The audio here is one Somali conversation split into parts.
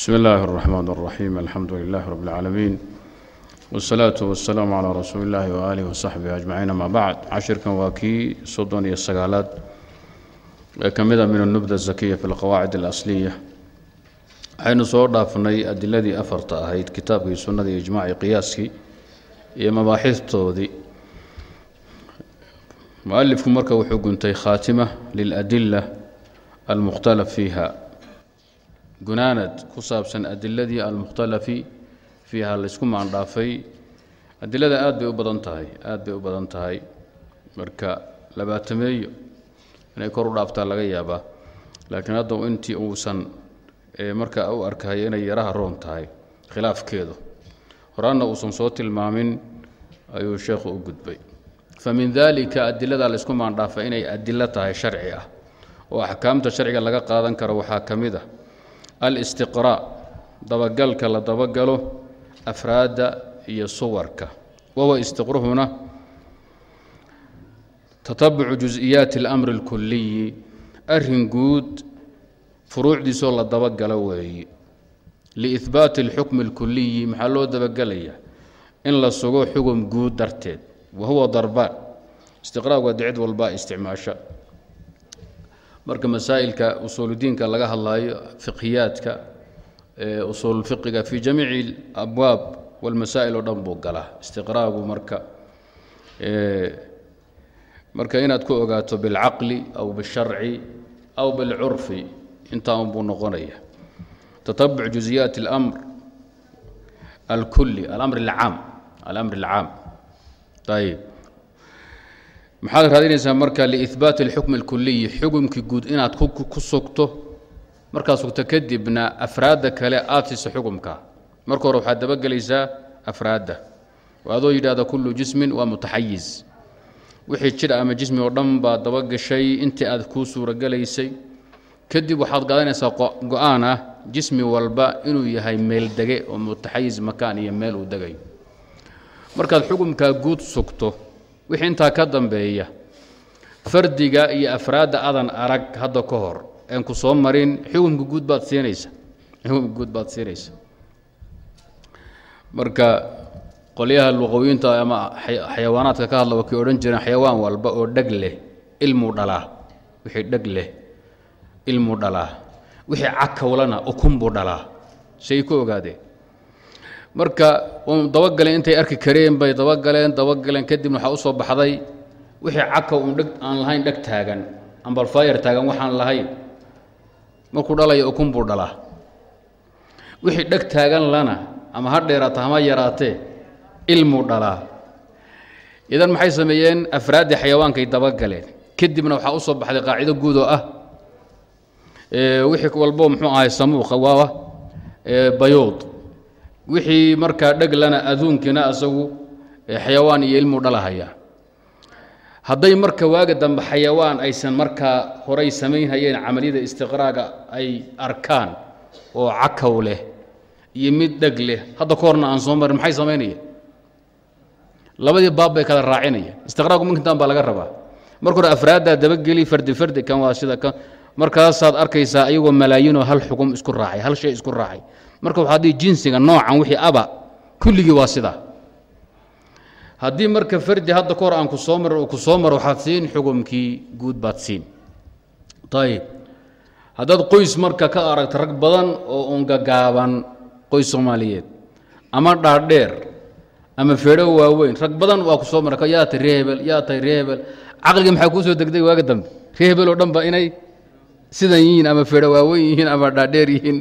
bsmi اllahi الرحmn الرaxيim alxamdu lilah rb اlcaalamiin wالsalaaةu waالsalaamu calىa rasuuli اllahi waaalih wasaxbihi ajmaciin ama bacd cashirkan waa kii soddon iyo sagaalaad ee ka mida min الnubda الzakiya fi اlqawaacid اlasliya waxaynu soo dhaafnay adiladii afarta ahayd kitaabkii sunnadii ijmaaci qiyaaskii iyo mabaaxistoodii mualifku marka wuxuu guntay khaatima liladila almukhtalaf fiiha gunaanad ku saabsan adiladii almukhtalafi fiiha laysku maandhaafay. Adilada aad bay u badan tahay aad bay u badan tahay. Marka labaatameeyo inay kor u dhaaftaa laga yaabaa. Laakiin hadda intii uusan marka u arkaya inay yaraha roon tahay khilaafkeedu horaanna uusan soo tilmaamin ayuu sheekhu u gudbay. Fa min adilada laysku maandhaafay inay adilo tahay sharci ah oo axkaamta sharciga laga qaadan karo waxaa ka mid a alistiqraa dabagalka la dabagalo afraadda iyo suwarka wahuwa istiqruhuna tatabucu jusiyaati اlamri اlkuliyi arin guud furuucdiisoo la dabagalo weeye liihbaati اlxukmi اlkuliyi maxaa loo dabagelaya in la sugo xugum guud darteed wa huwa darbaan istiqraag waa dicid walbaa isticmaasha marka masaa'ilka usuuludiinka laga hadlaayo fiqhiyaadka usuulfiqiga fi jamiici abwaab walmasaa'il oo dhan buu galaa istiqraagu marka marka inaad ku ogaato bilcaqli aw bisharci aw bilcurfi intaa unbuu noqonaya tatabuc juزiyaat اlamr alkuli alamr اlcaam alamr اlcaam ayb maxaad raadinaysaa marka liihbaati اlxukm اlkuliyi xukumkii guud inaad ku sugto. Markaad sugto kadibna afraadda kale aad siiso xukumka marka hore waxaad dabagelaysaa afraadda. Adoo yidhahda kullu jismin waa mutaxayiz wixii jir ama jismi oo dhan baad dabagashay intii aad kuu suurogelaysay kadib waxaad qaadanaysaa go'aan ah jismi walba inuu yahay meel dege oo mutaxayiz makaan iyo meel uu degayo markaad xukumkaa guud sugto wixii intaa ka dambeeya fardiga iyo afraadda adan arag hadda ka hor een ku soo marin xukumka guud baad siinaysa. Xukumka guud baad siinaysa. Marka qolyaha luqawiyiinta ama xayawaanaadka ka hadla wakay odhan jireen xayawaan walba oo dheg leh ilmuu dhalaa. Wixii dheg leh ilmuu dhalaa. Wixii cakawlana ukun buu dhalaa. Say ku ogaadeen marka dabagaleen intay arki kareen bay dabagaleen dabagaleen kadibna waxaa u soo baxday wixii cakaw uun dheg aan lahayn dheg taagan ambalfayar taagan waxaan lahayn. Markuu dhalaya ukun buu dhalaa wixii dheg taagan lana ama ha dheeraata hama yaraatee ilmuu dhalaa idan maxay sameeyeen? Afraaddii xayawaankay dabagaleen. Kadibna waxaa u soo baxday qaacido guud oo ah wixii walbo muxuu ahay samuuqa waa bayuud wixii markaa dheglana aduunkina asagu xayawaan iyo ilmuu dhalahaya. Hadday marka waaga dambe xayawaan aysan markaa horay samaynhayeen camaliyada istiqraaga ay arkaan oo cakaw leh iyo mid dheg leh hadda ka horna aan soo marin maxay samaynayeen labadii baab bay kala raacinayeen. Istiqraagu minkintan baa laga rabaa. Marka hore afraaddaa dabageli fardi fardi kan waa sida kan. Markaasaad arkaysaa ayagoo malaayinoo hal xukum isku raacay hal shay isku raacay marka waxaa dii jinsiga noocan wixii aba kulligii waa sidaa haddii marka fardi hadda ka aan ku soo mar ku maro waxaad siin xukumkii guud baad siin. Ayib haddaad qoys marka ka aragto rag badan oo ungagaaban qoys soomaaliyeed ama dhaadheer ama feedho waaweyn rag badan waa ku soo mara yaa tay ree hebel yaa tay ree hebel caqliga maxaa kuu soo degday waaga dambe. Ree hebel oo dhan inay sidan yihiin ama feedho waaweyn yihiin ama dhaadheer yihiin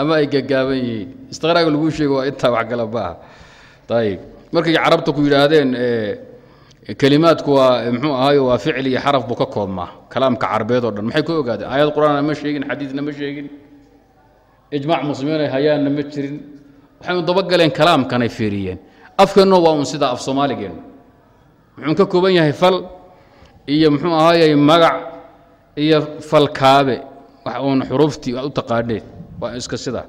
ama ay gagaaban yihiin. Istiqraaga laguu sheego waa intaa wax kala baaha ayib markay carabta ku yidhaahdeen kelimaadku waa muxuu ahaayo waa ficil iyo xaraf buu ka koobmaa kalaamka carbeed oo dhan. Maxay ku ogaadeen? Aayad qur'aanna ma sheegin xadiidna ma sheegin. Ijmaac muslimiin ay hayaanna ma jirin. Waxaynu dabagaleen kalaamkanay fiiriyeen. Afkeenno waa un sidaa af soomaaligeennu muxuu ka kooban yahay fal iyo muxuu ahaayey magac iyo falkaabe wax uun xuruuftii u taqaaneen waa iska sidaa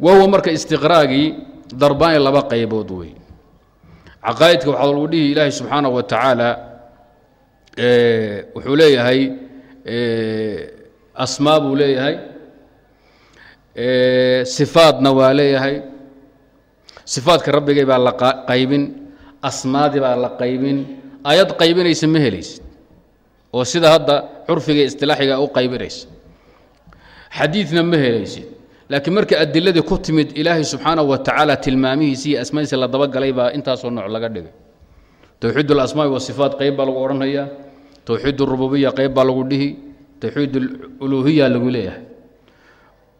wahuwa marka istiqraagii darbaani laba qaybood wey. Caqaa'idka waxaa lagu dhihi ilaahay subxaanaه wa tacaala wuxuu leeyahay asmaa buu leeyahay sifaadna waa leeyahay. Sifaadka rabbigay baa la qaybin asmaadii baa la qaybin. Ayad qaybinaysa ma helaysid. Oo sida hadda curfiga istilaaxiga u qaybinaysa xadiidna ma helaysid. Laakiin marka adiladii ku timid ilaahay subxaanahu wa tacaala tilmaamihiisi iyo asmaadiisa la dabagalay baa intaasoo nooc laga dhigay. Towxiid alasmaai wasifaat qayb baa lagu odhanaya towxiid اrububiya qayb baa lagu dhihi. Towxiid اuluhiya lagu leeyahay.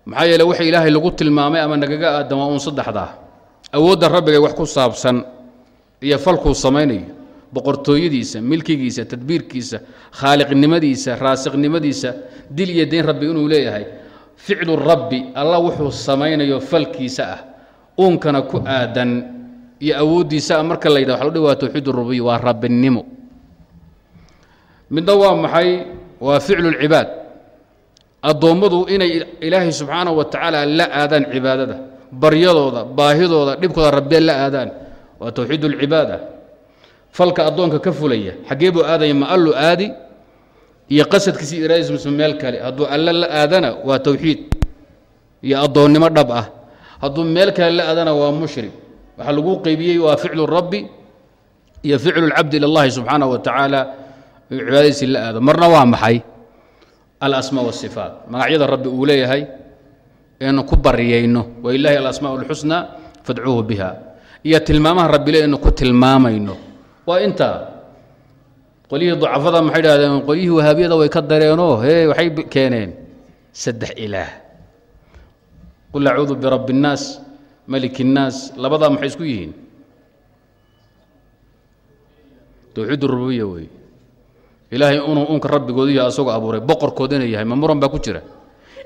Maxaa yeele waxa ilaahay lagu tilmaamay ama nagaga aadan uun saddexdaa. Awoodda rabbigay wax ku saabsan iyo falkuu samaynayo. Boqortooyadiisa milkigiisa tadbiirkiisa khaaliqnimadiisa raasiqnimadiisa dil iyo dayn rabbi inuu leeyahay ficlu rabbi alla wuxuu samaynayo falkiisa ah uunkana ku aadan iyo awooddiisa ah. Marka la yidhah waxa lo dhi waa towxiid rububiya waa rabbinimo. Midna waa maxay? Waa ficlu lcibaad addoommadu inay ilaahay subxaanahu wa tacaala la aadaan cibaadada baryadooda baahidooda dhibkooda rabbee la aadaan waa towxiid اlcibaada falka addoonka ka fulaya xaggee buu aadaya ma allu aadi iyo qasadkiisi iraadisms meel kale. Hadduu alla la aadana waa tawxiid iyo addoonnimo dhab ah. Hadduu meel kale la aadana waa mushrik. Waxaa lagu qaybiyey waa ficlu rabbi iyo ficlu lcabdi ila اllahi subxaanah wa tacaala cibaadadiisi la aado. Marna waa maxay? Alasmaa wasifaat magacyada rabbi uu leeyahay eenu ku bariyayno. Walilaahi alasmaa اlxusna fadcuuhu biha iyo tilmaamaha rabbile eenu ku tilmaamayno. Waa intaa qolyihii dacafada maxay dhahdeen qolyihii wahaabiyada way ka dareenoo hee waxay keeneen saddex ilaah qul acuudu birabbi اnnaas malik الnaas labadaa maxay isku yihiin towxiid rububiya wey ilaahay inuu unka rabbigoodiiyo asagoo abuuray boqorkoodina yahay ma muran baa ku jira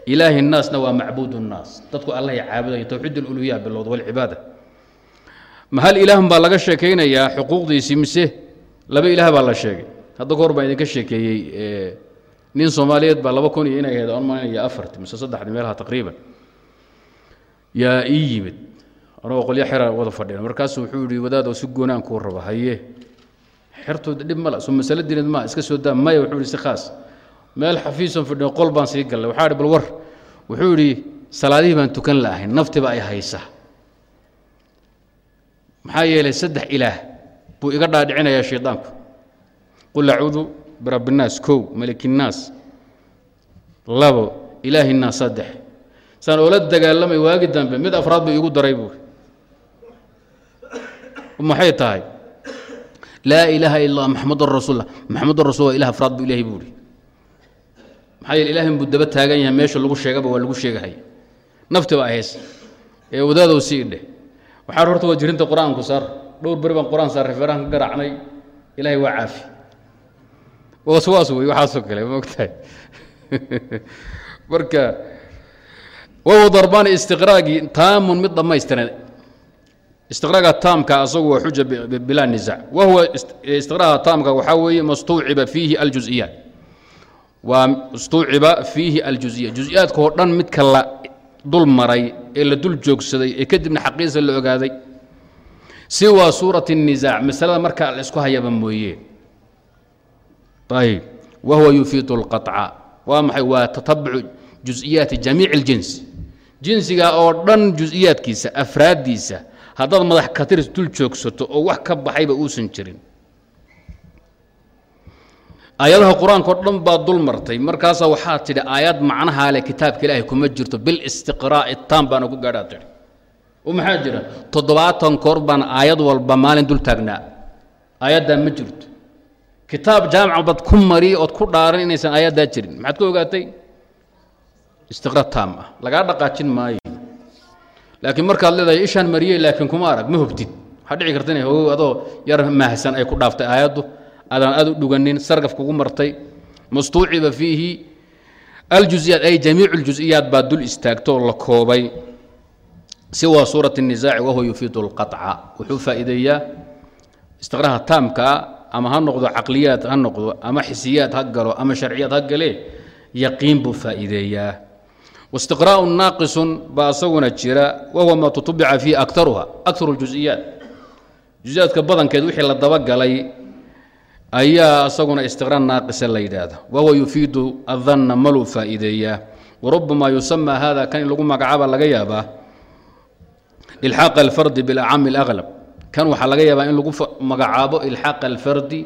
ilaahi الnaasna waa macbuud الnaas dadku allahay caabudaya towxiid اluluhiya bilowda walcibaada ma hal ilaahun baa laga sheekaynayaa xuquuqdiisii mise laba ilaah baa la sheegay Hadda ka hor baan idinka sheekeeyey nin soomaaliyeed baa laba kun iyo inay ahayd aan malinaya afarti mise saddexdi meelaha taqriiban yaa ii yimid. Anagoo qolyo xera wada fadhina. Markaasuu wuxuu yihi wadaadoo si goonaan kuu raba haye. Xertooda dhib mala soo masalo dineed ma iska soo daa maya wuxuu yihi si khaas. Meel xafiisan fadhino qol baan sii gallay. Waxaa ihi bal war. Wuxuu yidhi salaadihii baan tukan la'ahayn naftiba ay haysa. Maxaa yeelay saddex ilaah buu iga dhaadhicinayaa shaydaanku qul acuudu birabbi innaas kow malikinnaas labo ilaahi innaas saddex saan oola dagaalamay waagi dambe mid afraad buu iigu daray buuri maxay tahay laa ilaaha ila allah maxamedun rasuullah maxamedun rasul ilah afraad buu ilahay buuri maxaa yeele ilaahin buu daba taagan yahay meesha lagu sheegaba waa lagu sheegahaya nafti baa hays ee wadaadow sii dheh waxaa horta waa jirinta qur'aanku saar dhowr beri baan qur'aan saarray feerahan ka garaacnay ilaahay waa caafi waswaas wey waxaasoo kale ma ogtahay? Marka wahu darbaani istiqraagii taamun mid dhammaystiran. Istiqraaga taamka asagu waa xuja bilaa nisac wahuwa istiqraaga taamka waxaa weeye mastuuciba fiihi aljuziyaat waa istuuciba fiihi aljuziyaat juziyaadka oo dhan midka la dul maray ee la dul joogsaday ee kadibna xaqiisa la ogaaday. Siwaa suurati الnisaac masalada markaa la isku hayaba mooye ayb wahuwa yufiidu اlqaطca waa maxay waa tatabucu juز'iyaati jamiic اljins jinsiga oo dhan juز'iyaadkiisa afraaddiisa haddaad madax katiris dul joogsato oo wax ka baxayba uusan jirin aayadaha qur-aanka o dhan baad dul martay markaasaa waxaad tidhi aayad macnahaa leh kitaabka ilaahay kuma jirto bilistiqraa'i taam baana ku gaadhaad tidhi oo maxaa jira toddobaatan koor baan aayad walba maalin dul taagnaa aayaddaa ma jirto kitaab jaamica baad ku mari ood ku dhaaran inaysan aayaddaa jirin maxaad ku ogaatay istiqraa taam ah lagaa dhaqaajin maayo laakiin markaad leedahay ishaan mariyey laakiin kuma arag ma hubtid waxaa dhici karta inay hogow adoo yar maahsan ay ku dhaaftay aayaddu adaan aad u dhuganin sargaf kugu martay mastuuciba fiihi aljuزiyaat ay jamiicu اljuز'iyaat baa dul istaagtoo la koobay siwa suuraة الnisaaci wahuwa yufiidu اlqaطca wuxuu faa'iideeyaa istiqraha taamkaa ama ha noqdo caqliyaad ha noqdo ama xisiyaad ha galo ama sharciyaad ha galee yaqiin buu faa'iideeyaa. Waistiqraa'un naaqisun baa isaguna jira wahuwa maa tutubica fiihi akaruha akaru ljusiyaat jusiyaadka badankeed wixii la dabagalay ayaa isaguna istiqraa' naaqisa la yidhaahdo wahuwa yufiidu adanna maluu faa'iideeyaa. Warubbamaa yusama hada kan in lagu magacaaba laga yaabaa ilxaaqa alfardi bilacami alaqlab kan waxaa laga yaabaa in lagu magacaabo ilxaaqa alfardi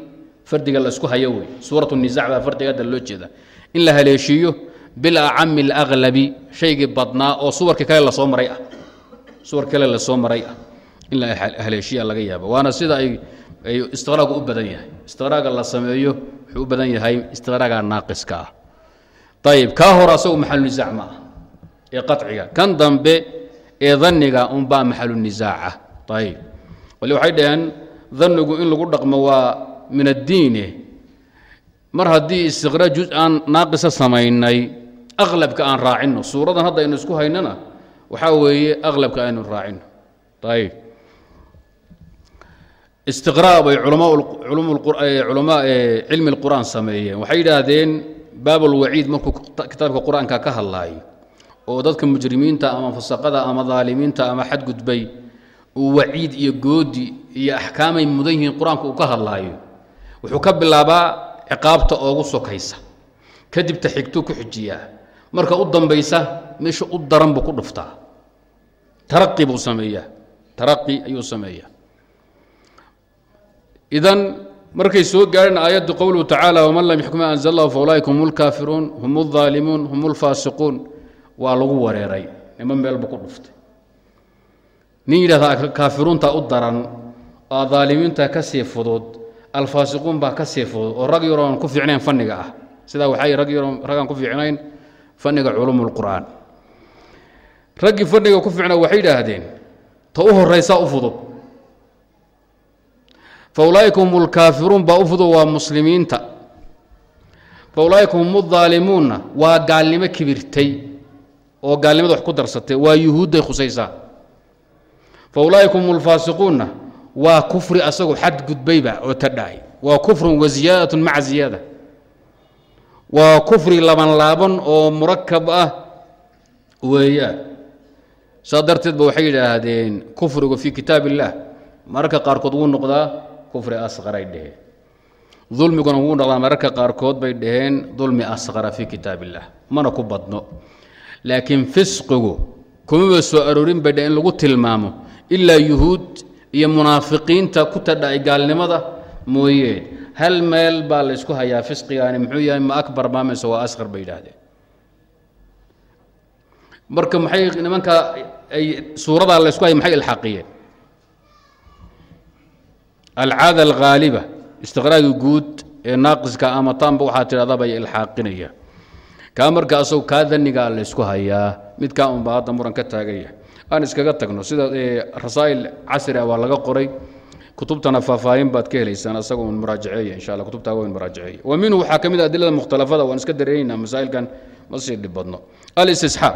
fardiga la hayo wey. Suurat nisac baa fardiga hadda loo jeeda in la haleeshiiyo bilacami اlaglabi shaygii badnaa oo suwarkii kale la soo maray ah. Suwar kale la soo maray ah. In la haleeshiya laga yaaba waana sida ay istiqraagu u badan yahay. Istiqraaga la sameeyo wuxuu u badan yahay istiqraaga naaqiska ah. Ayib kaa hor asagu maxalunisaac ma ah ee qaciga kan dambe ee daniga unbaa maxalunisaaca ayib wali waxay dhaheen danigu in lagu dhaqmo waa min addiine mar haddii istiqraa juz aan naaqisa samaynay aqlabka aan raacino suuradan hadda aynu isku haynana waxaa weeye aqlabka aynu raacino ayib istiqraa bay culamaa cilmi اlqur'aan sameeyeen. Waxay yidhaahdeen baab اlwaciid markuu kitaabka qur'aanka ka hadlaayo oo dadka mujrimiinta ama fasaqada ama daalimiinta ama xadgudbay waciid iyo goodi iyo axkaamay mudan yihiin qur-aanka uu ka hadlaayo wuxuu ka bilaabaa ciqaabta oogu sokaysa kadibta xigtuu ku xijiyaa marka u dambaysa meesha u daran buu ku dhuftaa taraqi buu sameeyaa taraqi ayuu sameeyaa idan markay soo gaareen aayaddu qowluhu tacaala waman lam yaxkum anzl allah faulaa'ika hum اlkaafiruun hum اlظaalimuun hum اlfaasiquun waa lagu wareeray nima meelbu ku dhuftay nin yidhahdaa kaafiruunta u daran aalimiinta ka sii fudud alfaasiquun baa ka sii fudud oo rag yaroon ku fiicnayn fanniga ah. Sidaa waxay ragaan ku fiicnayn fanniga culumuulqur'aan raggii fanniga ku fiicnaa waxay yidhaahdeen ta u horaysaa u fudud. Fa ulaaika hum lkaafiruun baa u fudud waa muslimiinta. Fa ulaaika hum aalimuunna waa gaalnimo kibirtay oo gaalnimada wax ku darsatay waa yuhuudday khusaysaa faulaa'ika hum اlfaasiquunna waa kufri asagoo xadgudbayba oo tadhaay waa kufrun wa ziyaadat maca ziyaada waa kufri laban laaban oo murakab ah weeyaan saa darteed ba waxay yidhaahdeen kufrigu fii kitaab illaah mararka qaarkood wuu noqdaa kufri asqaray dheheen dulmiguna wuu noqdaa mararka qaarkood bay dhaheen dulmi asqara fii kitaab illaah mana ku badno laakiin fisqigu kumaba soo aroorin bay dheheen in lagu tilmaamo ilaa yuhuud iyo munaafiqiinta ku tadhacay gaalnimada mooyeen hal meel baa la ysku hayaa fisqigaani muxuu yahay ma akbar maamayse waa asqar bay yidhaahdeen. Marka maxay nimanka ay suuradaa la haya maxay ilxaaqiyeen? Alcaada alghaaliba istiqraagii guud ee naaqiska ama taanba waxaa tidhahdaa bay ilxaaqinaya kaa marka asagoo kaa danigaa la hayaa midkaa unbaa hadda muran ka taaganya aan iskaga tagno. Sida rasaa'il casri ah waa laga qoray. Kutubtana faahfaahin baad ka helaysaan asagoo un muraajaceeya insha alla kutubtaa waa in muraajaceeya wa minhu waxaa ka mid ah adilada mukhtalafada waan iska dareereynaa masaa'ilkan ma sii dhib alistisxaab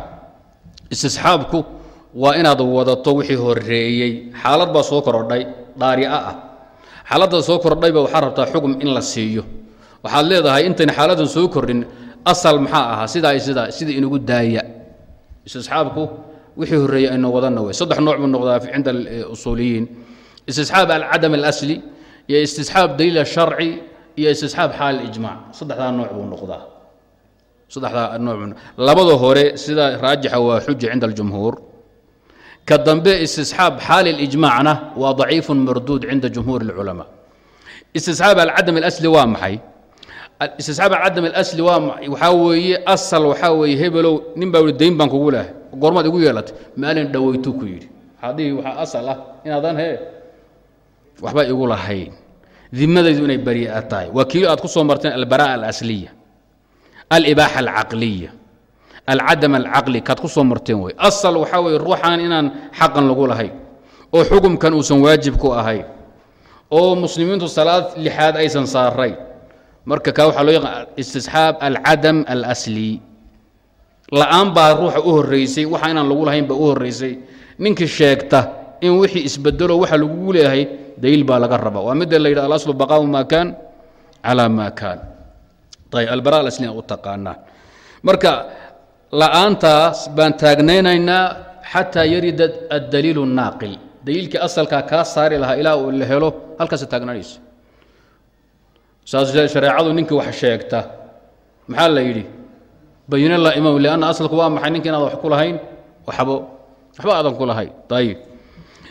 istisxaabku waa inaad wadato wixii horeeyey xaalad baa soo korodhay dhaari'a ah. Xaaladda soo kordhayba waxaa rabtaa xukm in la siiyo. Waxaad leedahay intayn xaaladdan soo kordhin asal maxaa ahaa? Sidaa sidaa sida inugu daaya. Istisxaabku wixii horeeyey aynu wadanna wey saddex nooc buu noqdaa cinda usuuliyiin istisxaab alcadam alasli iyo istisxaab daliil sharci iyo istisxaab xaal ijmac saddexdaa nooc buu noqdaa saddexdaa nooc labada hore sida raajixa waa xuja cinda aljumhuur ka dambe istisxaab xaal اlijmacna waa ضaciif marduud cinda jumhuur اlculamaa istisxaab alcadam اlasli waa maxay istisxaab alcadam اlasli waa waxaa weeye asal waxaa weeye hebelow nin baa dayn baan kugu lehay goormaad igu yeelatay maalin dhawaytuu ku yidhi. Haddii waxaa asal ah inaadan hee waxba igu lahayn. Dimadaydu inay bari'a tahay. Waa aad ku soo marteen albara'a alasliya alibaaxa alcaqliya alcadam alcaqli kaad ku soo marteen wey asal waxaa weye ruuxaan inaan xaqan lagu lahayn oo xukumkan uusan waajib ku ahayn oo muslimiintu salaad lixaad aysan saarayn marka kaa waxaa loo yaqaan istisxaab alcadam alasli la'aan baa ruuxa u horraysay waxa inaan lagu lahayn baa u horraysay ninkii sheegta in wixii isbedelo waxa lagugu leeyahay daliil baa laga rabaa. Waa midda la yidhah alaslu baqaau maa kaan calaa maa kaan. Ayb albara alasli u taqaanaa. Marka la'aantaas baan taagnaynaynaa xataa yarida addaliilu الnaaqil daliilkii asalkaa kaa saari lahaa ilaa uu la helo halkaasa taagnaanayso. Saas shareecadu ninkii wax sheegta. Maxaa la yidhi bayina la imaam lianna asalku waa maxay? Ninka inaad wax ku lahayn waxbo waxba aadan ku ayib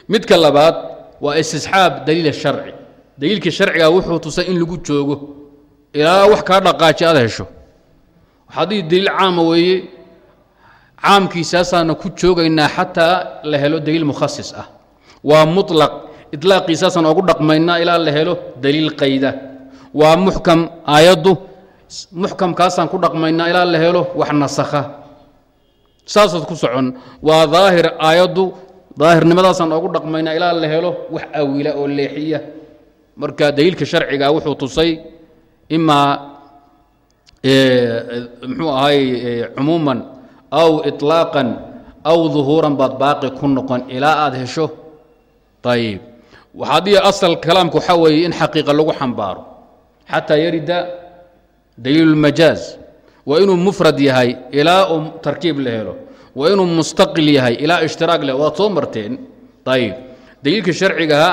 midka labaad waa istisxaab daliil sharci. Daliilkii sharciga wuxuu tusay in lagu joogo ilaa wax kaa dhaqaaji aad hesho. Haddii daliil caama weeye caamkiisaasaana ku joogaynaa xataa la helo daliil mukhasis ah. Waa mulaq iطlaaqiisaasaan ogu dhaqmaynaa ilaa la helo daliil qayda. Waa muxkam aayaddu muxkamkaasaan ku dhaqmaynaa ilaa la helo wax nasakha. Saasaad ku socon. Waa daahir aayaddu daahirnimadaasaan ogu dhaqmaynaa ilaa la helo wax awila oo leexiya. Marka daliilka sharciga wuxuu tusay imaa muxuu ahay cumuuman aw iطlaaqan aw duhuuran baad baaqi ku noqon ilaa aad hesho. Ayib haddii asal kalaamka waxaa weeye in xaqiiqa lagu xambaaro. Xataa yarida daliil اlmajaaz waa inuu mufrad yahay ilaa uu tarkiib la helo waa inuu mustaqil yahay ilaa ishtiraag leh waad soo marteen ayib daliilka sharcigaha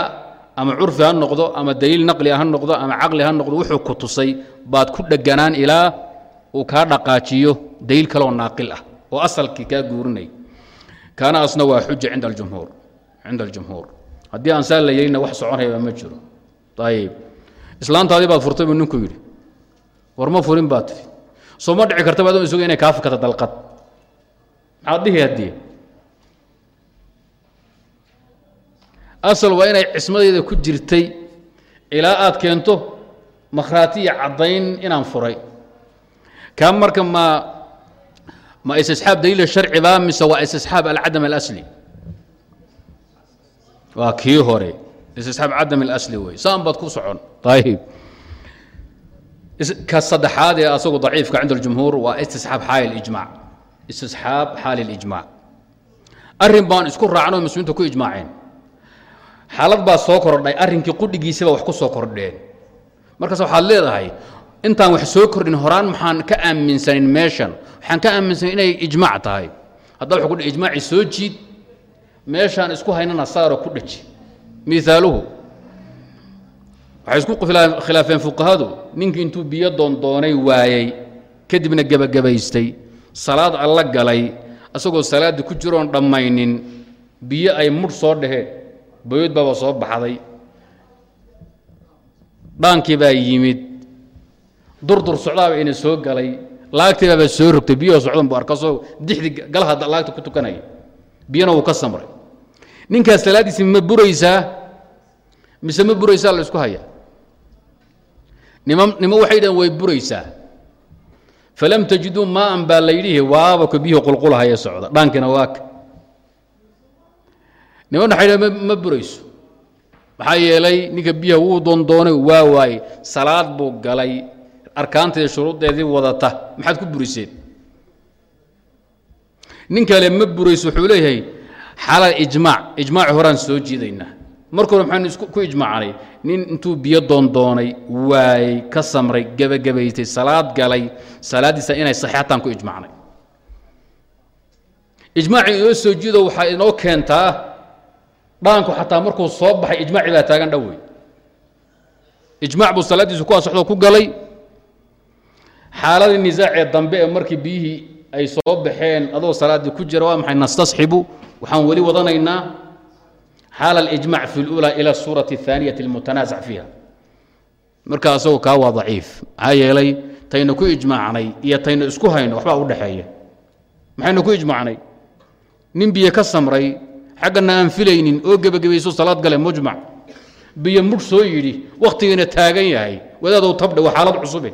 ama curfi ha noqdo ama daliil naqlia ha noqdo ama caqli ha noqdo wuxuu ku tusay baad ku dheganaan ilaa uu kaa dhaqaajiyo daliil kaloo naaqil ah oo asalkii kaa guurinay kaana waa xuja cinda aljumhuur cinda aljumhuur haddii aan la yeelina wax soconayba ma jiro ayib islaantaadii baad furtay buu ninku yidhi war ma furin baad tihi soo ma dhici karta baadon isuga inay kaa fakata dalqad. Maxaad dhihi haddii? Asal waa inay cismadeeda ku jirtay ilaa aad keento makhraatiya caddayn inaan furay. Kaa marka ma ma istisxaab daliila sharci baa mise waa istisxaab alcadam alasli? Waa kii hore. Istisxaab cadam alasli wey saan baad ku socon. Ayib ka saddexaad ee asagu daciifka cinda aljumhuur waa istisxaab xaali اlijmac istisxaab xaali اlijmac arrin baan isku raacno o muslimiinta ku ijmaaceen. Xaalad baa soo kordhay arrinkii qudhigiisaba wax ku soo kordheen. Markaas waxaad leedahay intaan wax soo kordhin horaan maxaan ka aaminsanin meeshan. Waxaan ka aaminsanin inay ijmaac tahay. Hadda wuxuu kudhi ijmaaci soo jiid. Meeshaan isku haynana saaro ku dheji miaaluhu waxay isku khilaafeen fuqahadu ninkii intuu biyo doondoonay waayey kadibna gebagabaystay salaad alla galay asagoo salaaddii ku jiroon dhammaynin biyo ay mudh soo dhaheen bayood soo baxday. Dhaankii baa yimid durdur socdaaba ina soo galay laagtii baaba soo rogtay biyahoo socdan bu arkasoo dixdii galaha laagta ku tukanaya biyana wuu ka samray. Ninkaas salaaddiisi ma buraysaa? Mise ma buraysaa la isku haya nima nimo waxay dhahen way buraysaa. Falam tajiduu maaan baa la yidhihi waaba ka biyuhu qulqulahaya socda dhaankina waaka niman waxay dhahen ma burayso. Maxaa yeelay ninka biyaha wuu doondoonay waa waaye salaad buu galay. Arkaanteeda shuruuddeedii wadata. Maxaad ku buriseen? Nin kale ma burayso wuxuu leeyahay xalal ijmaac. Ijmaaci horaan soo jiidaynaa marka hore maxaanu ku ijmaacnay nin intuu biyo doondoonay waayey ka samray gebagabaystay salaad galay salaaddiisa inay saxiixataan ku ijmaacnay ijmaacii inoo soo jiido waxaa inoo keentaa dhaanku xataa markuu soo baxay ijmaaci baa taagan dhowey ijmaac buu salaaddiisu ku asaxdo ku galay. Xaaladii nisaacee dambe ee markii biyihii ay soo baxeen adoo salaaddii ku jira waa maxay? Nastasxibu. Waxaan weli wadanaynaa xaala alijmac fi اlأulى ilى الsuuraة الثaaniyة اlmutanaasac fiiha marka asagoo kaa waa daciif maxaa yeelay tayna ku ijmaacnay iyo tayna isku hayno waxbaa u dhexeeya maxaynu ku ijmaacnay nin biyo ka samray xaggana aan filaynin oo gebagabayso salaad gale mujmac biyo mudh soo yidhi wakhtigiina taagan yahay wadaadow tabdhe waa xaalad cusube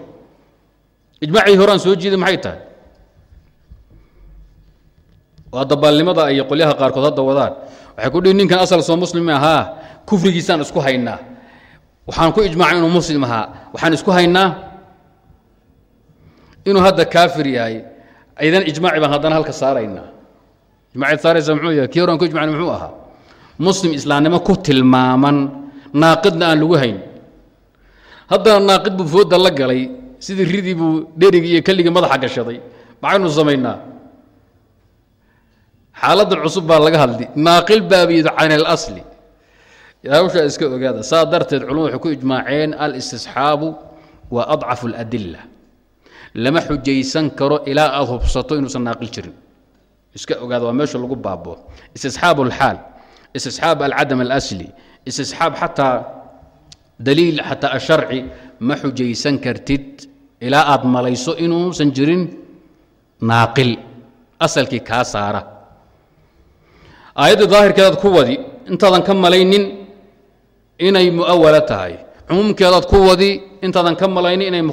ijmaacii horaan soo jiiday maxay tahay waa dabaalnimada ay qolyaha qaarkood hadda wadaan waxay ku dhihi ninkan asal soo muslim ahaa kufrigiisaan isku haynaa waxaan ku ijmaacay inuu muslim ahaa waxaan isku haynaa inuu hadda kaafir yahay. Idan ijmaaci baan haddana halka saaraynaa ijmaaci saaraysa muxuu yahay? Kii horaan ku ijmacnay muxuu ahaa. Muslim islaamnimo ku tilmaaman. Naaqidna aan lagu hayn. Haddana naaqid buu fooda la galay. Sidii ridii buu dherigii iyo kelligii madaxa gashaday. Maxaynu samaynaa xaaladan cusub baa laga hadli. Naaqil baabiid can اlasli hawshaa iska ogaada. Saa darteed culimadu waxay ku ijmaaceen alistisxaabu wa adcafu اladila lama xujaysan karo ilaa aad hubsato inuusan naaqil jirin. Iska ogaada waa meesha lagu baabo istisxaab alxaal istisxaab alcadam alasli istisxaab xataa daliil xataa asharci ma xujaysan kartid ilaa aad malayso inuusan jirin naaqil. Asalkii kaa saara aayadda daahirkeedaad ku wadi intaadan ka malaynin inay muawala tahay. Cumuumkeedaad ku wadi intaadan ka malaynin inay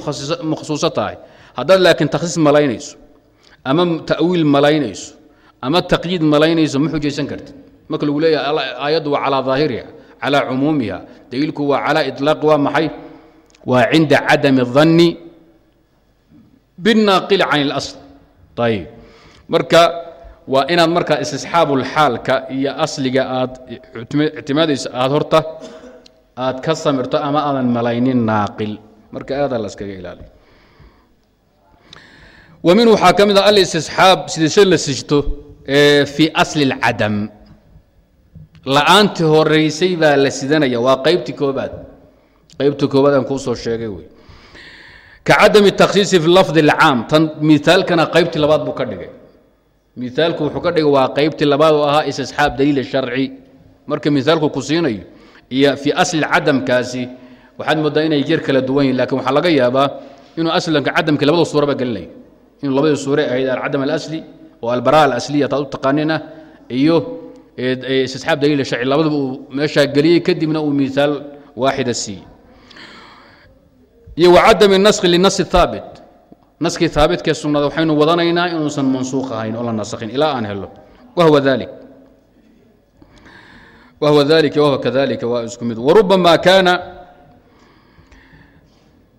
makhsuuso tahay. Haddaad laakiin takhsiis malaynayso ama ta'wiil malaynayso ama taqyiid malaynayso ma xujaysan kartid. Marka lagu leeyaha aayaddu waa calaa daahiriha calaa cumuumiha. Daliilku waa calaa ilaaqi waa maxay? Waa cinda cadami اdanni binaaqili can اlasl ayb marka waa inaad markaa istisxaabulxaalka iyo asliga aad ictimaadaysa aad horta aad ka samirto ama aadan malaynin naaqil. Marka aadaa la iskaga ilaaliyo wa min waxaa ka mid ah alistisxaab sidasho la sijto fii asli اlcadam la'aantii horaysay baa la sidanaya waa qaybtii koobaad qaybtii koobaad aan kuu soo sheegay wey. Ka takhsiisi fi lafdi اlcaam tan miaalkana qaybtii labaad buu ka dhigay miaalku wuxuu ka dhigay waa qaybtii labaad oo ahaa istisxaab daliil sharci. Marka miaalku ku siinayo iyo fii asli cadamkaasi waxaad moodaa inay jeer kala duwan yihiin laakiin waxaa laga yaabaa inuu aslanka cadamkii labada suuraba gelinayo inuu labadii suure ahayd alcadam alasli oo albara alasliya taad u taqaanin ah iyo istisxaab daliil sharci labadaba uu meeshaa geliyey kadibna uu miaal waaxida siiyey. Iyo wacadami naskhi linasi haabit naskii haabitkee sugnaada waxaynu wadanaynaa inuusan mansuuq ahayn oo la nasakhin. Ilaa aan helo wahwa dalik wahwa kadalika waa isku mid. Warubama kaana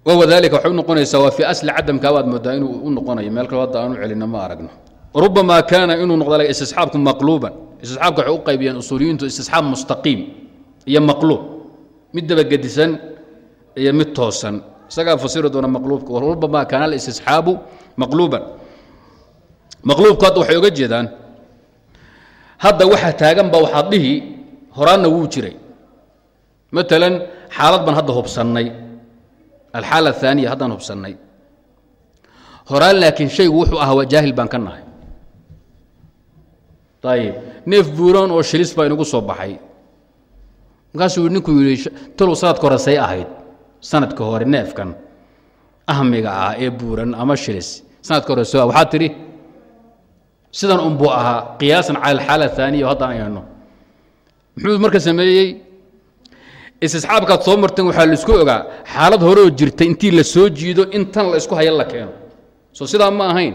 wahwa dalika waxay u noqonaysaa waa fii asli cadamka waad moodaa inuu u noqonayo. Meel kale hadda aanu celina ma aragno. Rubama kaana inuu noqdo istisxaabku maqluuban. Istisxaabka waxay u qaybiyaan usuuliyiintu istisxaab mustaqiim iyo maqluub. Mid dabagedisan iyo mid toosan isagaa fasiri doona maqluubka warubama kaana alistisxaabu maqluuban. Maqluubku hadda waxay oga jeedaan hadda waxa taaganba waxaad dhihi horaanna wuu jiray. Maalan xaalad baan hadda hubsannay. Alxaala ahaaniya haddaan hubsannay. Horaan laakiin shaygu wuxuu ahaa jaahil baan ka nahay. Ayib neef buuran oo shilis baa inagu soo baxay. Markaasuu ninkuu yidhi talow sanadka hore say ahayd sanadka hore neefkan ahmiga ah ee buuran ama shilis sanadka hore soo waxaad tidhi sidan unbuu ahaa qiyaasan cala alxaala ahaaniya oo haddaan ayano muxuu marka sameeyey? Istisxaabkaad soo marteen waxaa la isku ogaa xaalad horeoo jirtay intii la soo jiido in tan la isku haya la keeno. Soo sidaa ma ahayn.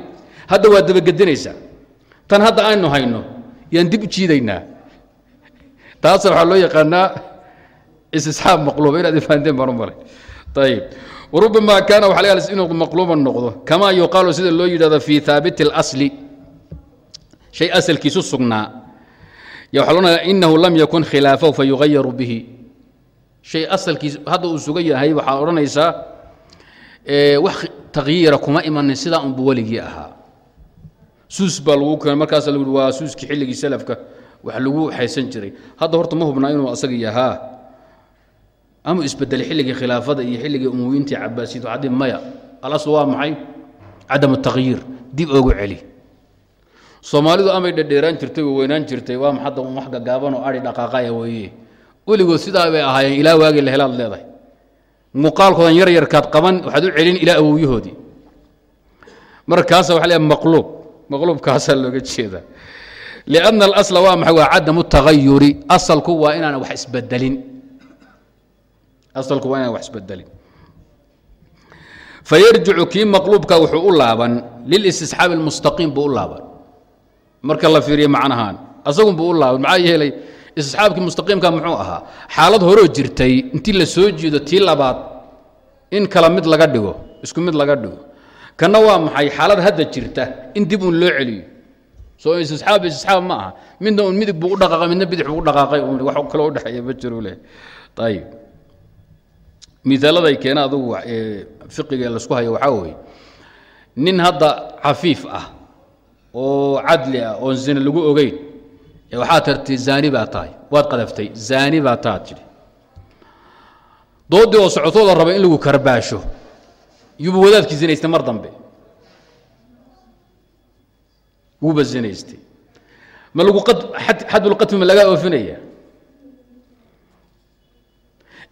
Hadda waa dabagedinaysaa tan hadda aynu hayno yaan dib u jiidaynaa. Taasa waxaa loo yaqaanaa istisxaab maqluuba inaad ifahanteen baan u malay ayib warubama kaana waxa laga inuu maqluuban noqdo kamaa yuqaalu sida loo yidhahdo fii haabiti اlasli shay asalkiisu sugnaa. Ya waxa loonaya inahu lam yakun khilaafahu fayugayaru bihi. Shay asalkiis hadda uu sugan yahay waxaa odhanaysaa wax takyiira kuma imanin sidaa unbu weligii ahaa. Suus baa lagu keenay markaasa lagu waa suuskii xilligii salafka. Wax lagu haysan jiray. Hadda horta ma hubnaa inuu asaga yahaa ama isbedelay xilligii khilaafada iyo xilligii umuwiintii cabaasiyad waxaa dii maya. Alasl waa maxay? Cadam takyiir dib ogu celi. Soomaalidu amay dhadheeraan jirtay oo jirtay waa un wax gagaaban oo ari dhaqaaqaya weeye? Weligood sidaa bay ahaayeen ilaa waagii la leedahay. Muuqaalkoodan yar yarkaad qaban waxaad u celin ilaa awowyahoodii markaasa waxa leeyahay maqluub maqluubkaasaa looga jeedaa. Lianna alasla waa maxay? Waa cadamu tagayuri asalku waa inaan wax isbedelin asalku waa inaan wax isbedelin. Fayarjicu kii maqluubka wuxuu u laaban lilistisxaabi almustaqiim buu u laaban. Marka la fiiriyo macnahaan asagun buu u laaban maxaa yeelay istisxaabkii mustaqiimka muxuu ahaa xaalad horoo jirtay intii la soo jiido tii labaad in kala mid laga dhigo isku mid laga dhigo. Kanna waa maxay xaalad hadda jirta in dib uun loo celiyo? Soo istisxaab istisxaab ma aha. Midna uun midig buu u dhaqaaqay midna bidix buu u dhaqaaqay wax kaloo u dhexeeya ma jiro leh ayib miaaladay keena adugu fiqiga lasku hayo waxaa weye nin hadda cafiif ah oo cadli ah oon zine lagu ogeyn waxaa tarti zani baa tahay. Waad qadaftay zani baa taa tidhi doodii oo socotooda raba in lagu karbaasho yuuba wadaadkii zinaystay mar dambe. Wuuba zinaystay. Ma lagu xadulqatmi ma lagaa oofinaya?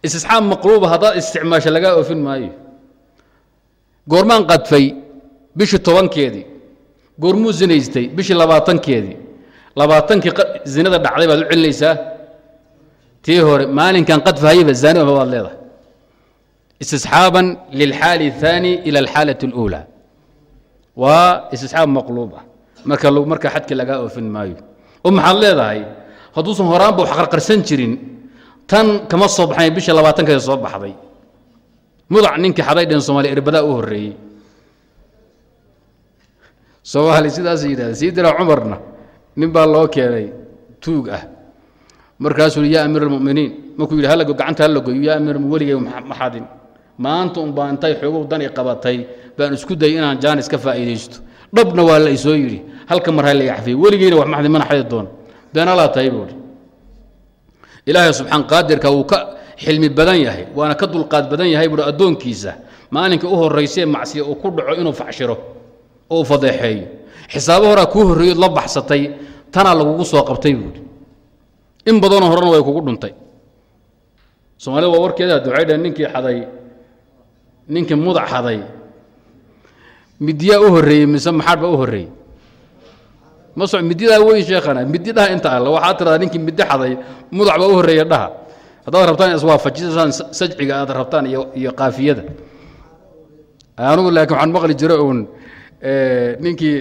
istisxaab maqluuba haddaad isticmaasha lagaa oofin maayo goormaan qadfay bishii tobankeedii goormuu zinaystay bishii labaatankeedii labaatankii zinada dhacday baad u celinaysaa tii hore maalinkan qadfahayaba zaani ma baad leedahay istisxaaban lilxaali الثaani ila alxaalaة اlأuulى waa istisxaab maqluub ah marka marka xadki lagaa oofin maayo oo maxaad leedahay hadduusan horaanba wax qarqarsan jirin tan kama soo baxnayn bisha labaatankeeda soo baxday. Mudac ninkii xaday dhen somaaliya irbadaa u horreeyey. Soomaali sidaas yidhahda sayidina cumarna nin baa loo keenay tuug ah. Markaasuu yaa amiir almuminiin markuu yidhi halago gacanta halagoyo yaa amiir weligay ma maanta un intay xoogow qabatay baan isku dayay inaan jaanis ka faa'iidaysto. Dhabna waa la isoo yidhi halka mar ha la yaxfiye weligeyna wax maxdi mana xadi doon. Beenalaa tahay buuhi ilaahay subxaan qaadirka wuu ka xilmi badan yahay waana ka dulqaad badan yahay buuhi addoonkiisa. Maalinka u horraysee macsiya uu ku dhaco inuu facshiro oo fadeexeeyo. Xisaabo horaa kuu horreeyood la baxsatay tanaa lagugu soo qabtay buuhi in badanoo horena way kugu dhuntay. Soomaalida waa warkeeda waxay dhaheen ninkii xaday ninkii mudac xaday. Midyaa u horreeyey mise maxaadh u horreeyey ma midyadaa weyn sheekhana? Middi dhaha inta alle waxaad tiradaa ninkii middi xaday mudac baa u horreeya dhaha. Haddaad rabtaan iswaafajisaan sajciga aad rabtaan iyo qaafiyada. Anugu laakiin waxaan maqli jiro uun ninkii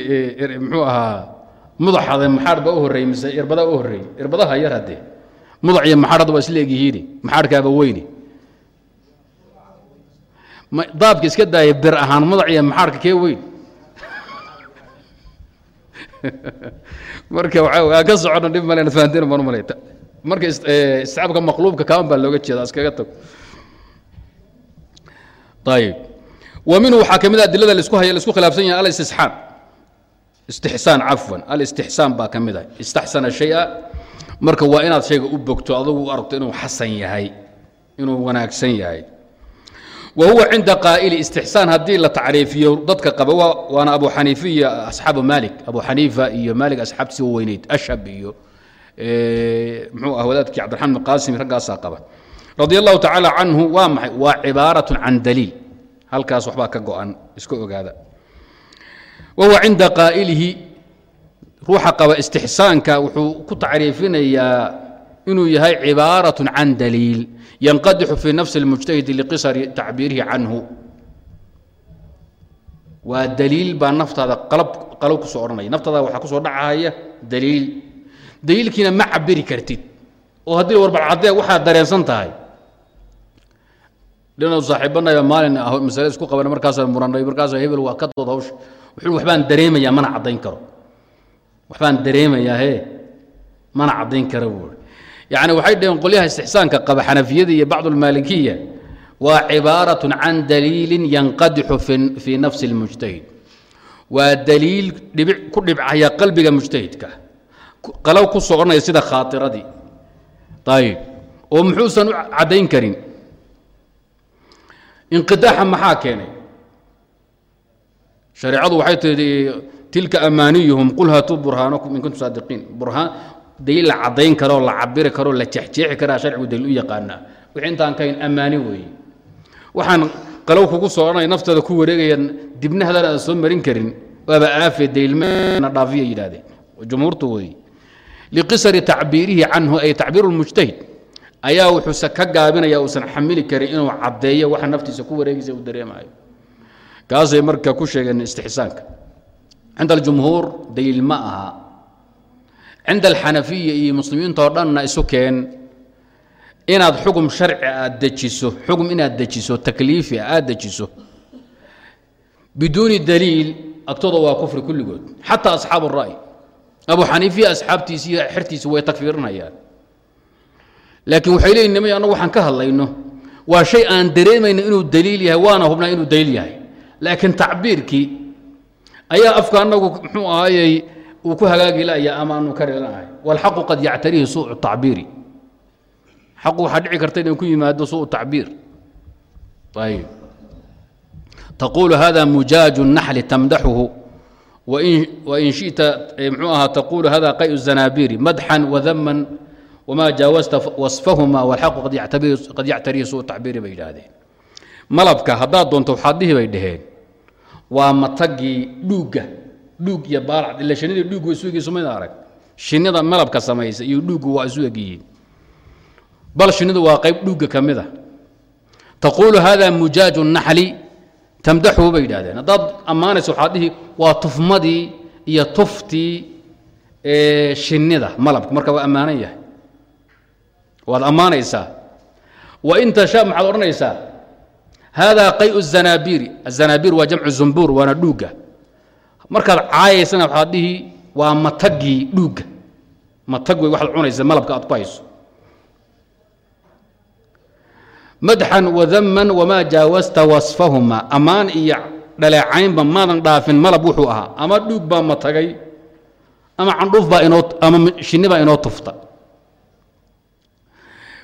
muxuu ahaa mudac xaday maxaadh baa u horreeyey mise irbadaa u horreeyey? Irbadaha yar haddee mudac iyo maxaadh hadda waa isla egyihiini weyni. Daabka iska daaya bir ahaan mudac iyo maxaadhka kee weyn marka aan ka socona dhib male fahanteen baan u malay marka isticaabka maqluubka kaaban baa looga jeeda iskaga tago ayib wa minhu waxaa ka mid a adilada la isku haya la isku khilaafsan yahay alistisxaan istixsaan cafwan. Alistixsaan baa ka mid ah. Istaxsana shaya. Marka waa inaad shayga u bogto adugu u aragto inuu xasan yahay inuu wanaagsan yahay wa huwa cinda qaa'ili istixsaan haddii la tacriifiyo dadka qaba waana abu xaniifa iyo asxaabu maalik abu xaniifa iyo maalik asxaabtiisa u weyneyd ashab iyo muxuu ah wadaadkii cabdiraxmaan bin raggaasaa qaba radia allahu tacaala canhu waa maxay waa cibaaratun can daliil halkaas waxbaa ka go-an iska ogaada wa huwa cinda qaa'ilihi ruuxa qaba istixsaanka wuxuu ku tacriifinayaa inuu yahay cibaaraة can daliil yanqadixu fii nafsi اlmujtahidi liqisari tacbiirihi canhu. Waa daliil baa naftaada qalab ku soo odhanaya naftaada waxaa ku soo dhacahaya daliil. Daliilkiina ma cabiri kartid. Oo haddii warbalcadee waxaad dareensan tahay. Dhinau saaxiibanaya maalin ah masale isku qaban markaasa muranay markaasa hebel waa ka dood hawsha wuxuu waxbaan dareemayaa mana caddayn karo. Waxbaan dareemayaa he mana caddayn kara buuri yacni waxay dhaheen qolyaha istixsaanka qaba xanafiyada iyo bacdu almaalikiya waa cibaaraة can daliilin yanqadixu fii nafsi اlmujtahid waa daliil ku dhibcaya qalbiga mujtahidka. Qalow ku soo odhanaya sida khaatiradii. Ayib oo muxuusan u caddayn karin. Inqidaaxa maxaa keenay? Shareecadu waxay tihi tilka amaaniyuhum qul haatuu burhaanakum in kuntum saadiqiin. Burhaan daliil la caddayn karoo la cabiri karoo la jexjeexi karaa sharcigu daliil u yaqaanaa. Wixii intaan kahayn ammaani weeye. Waxaan qalow kugu soo odhanaya naftaada ku wareegaya dibna hadana aad soo marin karin waaba aafe daliilmana dhaafiya yidhahdeen. Jumhuurtu weeye. Liqisari tacbiirihi canhu ay tacbiiru lmujtahid ayaa wuxuuse ka gaabinaya uusan xamili karin inuu caddeeyo waxa naftiisa ku wareegaysa uu dareemayo kaasay marka ku sheegeen istixsaanka. Cinda aljumhuur daliil ma aha cinda alxanafiya iyo muslimiinta dhanna isu keen inaad xugum sharci aad dejiso xugum inaad dejiso takliifi aad dejiso biduuni daliil agtooda waa kufri kulligood xataa asxaabu الra'y abu xaniifiya asxaabtiisi iyo xertiisi way takfiirinayaan laakiin waxay leeyihiin nimay annagu waxaan ka hadlayno waa shay aan dareemayno inuu daliil yahay waana hubnaa inuu daliil yahay laakiin tacbiirkii ayaa afka annagu muxuu ahaayey uu ku hagaagi laya ama aanu kari lanahay wاlxaqu qad yactarihi suuءu الtacbiiri xaqu waxaa dhici karta inuu ku yimaado suuءu tacbiir ayb taquulu hada mujaaju الnaxli tamdaxuhu wain shita mxuu ahaa taqulu hada qayu الzanaabiri madxan wadaman wma jaawasta wasfahuma wاlxaqu qad yactarihi suu tacbiiri bay yidhaahdeen malabka haddaad doonto waxaad dhihi bay dhaheen waa matagii dhuugga dhuug iyo baalac ila shinida dhuuggu waa isu egyihin somayda arag shinnida malabka samaysa iyo dhuuggu waa isu egyihiin bal shinnidu waa qayb dhuugga ka mid a taquulu hada mujaaju naxli tamdaxuu bay yidhahdeen haddaad ammaanayso waxaad dhihi waa tufmadii iyo tuftii shinnida malabka marka waa ammaanan yahay waad ammaanaysaa wain tasha maxaad odhanaysaa hada qayu الzanaabiri الzanaabir waa jamcu zumbuur waana dhuugga markaad caayaysana waxaad dhihi waa matagii dhuugga. Matag wey waxaad cunaysa malabka aad ku hayso. Madxan wadaman wamaa jaawasta wasfahuma. Ammaan iyo dhaleecaynba maadan dhaafin malab wuxuu ahaa. Ama dhuug baa matagay ama candhuuf baa inoo ama shinni baa inoo tufta.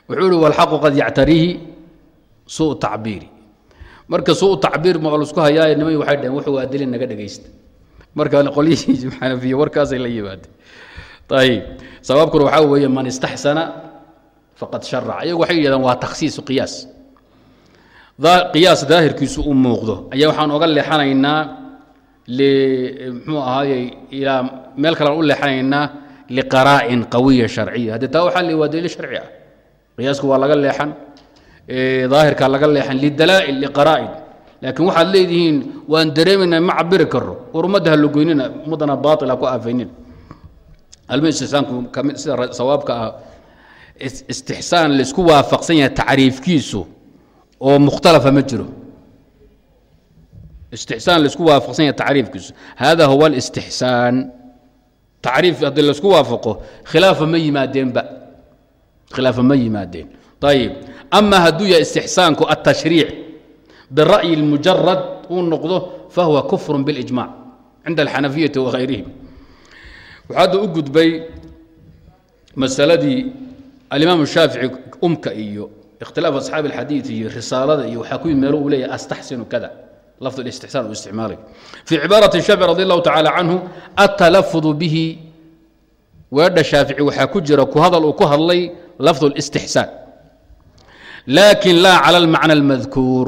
Wuxuu ihi walxaqu qad yactariihi suu tacbiiri. Marka suu tacbiir ma lasku hayaaye niman waxay dhaheen wuxuu waa dilin naga dhegaysta marka qolyihii xanafiya warkaasay la yimaadeen. Ayib sababkuna waxaa weeye man istaxsana faqad sharac iyagu waxay yidhahdeen waa takhsiisu qiyaas. Qiyaas daahirkiisu u muuqdo. Ayaa waxaan oga leexanaynaa mxuu ahaaye ilaa meel kalean u leexanaynaa liqaraa'in qawiya sharciya haddii taa waxaa le waa daliil sharci ah. Qiyaasku waa laga leexan daahirkaa laga leexan lidalaa'il liqaraa'in laakiin waxaad leedihiin waan dareemaynaa ma cabiri karo war ha logoynina ummaddana baatil ha ku aafaynin ka mid sida sawaabka ah istixsaan la isku waafaqsan yahay tacriifkiisu oo mukhtalafa ma jiro. Istixsaan la isku waafaqsan yahay tacriifkiisu. Hada huwa alistixsaan. Tacriif haddii la isku waafaqo khilaafa ma yimaadeenba. Khilaafa ma yimaadeen. Ayib ama hadduu yahay istixsaanku altashriic bira'yi اlmujarad uu noqdo fahuwa kufr biاlijmac cinda alxanafiyati wahayrihim waxaa hadda u gudbay masaladii alimaam shaafici umka iyo ikhtilaaf asxaabi اlxadiid iyo risaalada iyo waxaa ku yimid meelo uu leeyahy astaxsinu kada lafd اlistixsaan uu isticmaalay fii cibaarati shaafici radi allahu tacala canhu atalafudu bihi weedha shaafici waxaa ku jira ku hadal uu ku hadlay lafd اlistixsaan laakin laa cala almacna almadkuur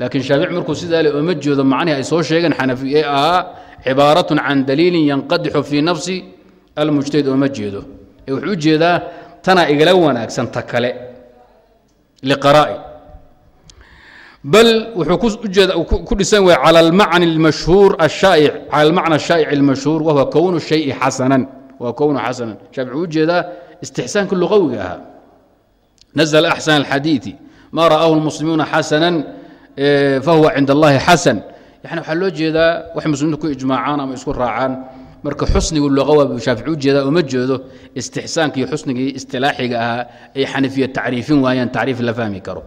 laakiin shaafici markuu sidaa le ooma jeedo macnihii ay soo sheegeen xanafi ee ahaa cibaaratun can daliilin yanqadixu fii nafsi almujtahid ooma jeedo. Ee wuxuu u tanaa igala wanaagsan ta kale liqaraa'i bal wuxuu ku dhisan way cala almacni almashhuur ashaa'ic cala almacna ashaa'ic almashhuur wahuwa kownu shayi xasanan waa kownu xasanan shaafici wuxuu u jeedaa istixsaanka luqawiga ahaa. Nazla axsan alxadiidi ma ra'aahu lmuslimuuna xasanan fahuwa cind allahi xasan. Yani waxaa loo jeedaa wax muslimiintu ku ijmaacaan ama isku raacaan marka xusnigu luqawa buu shaafici u jeedaa uma jeedo istixsaanka iyo xusnigii istilaaxiga ahaa ay xanafiya tacriifin waayaan tacriif la fahmi karo.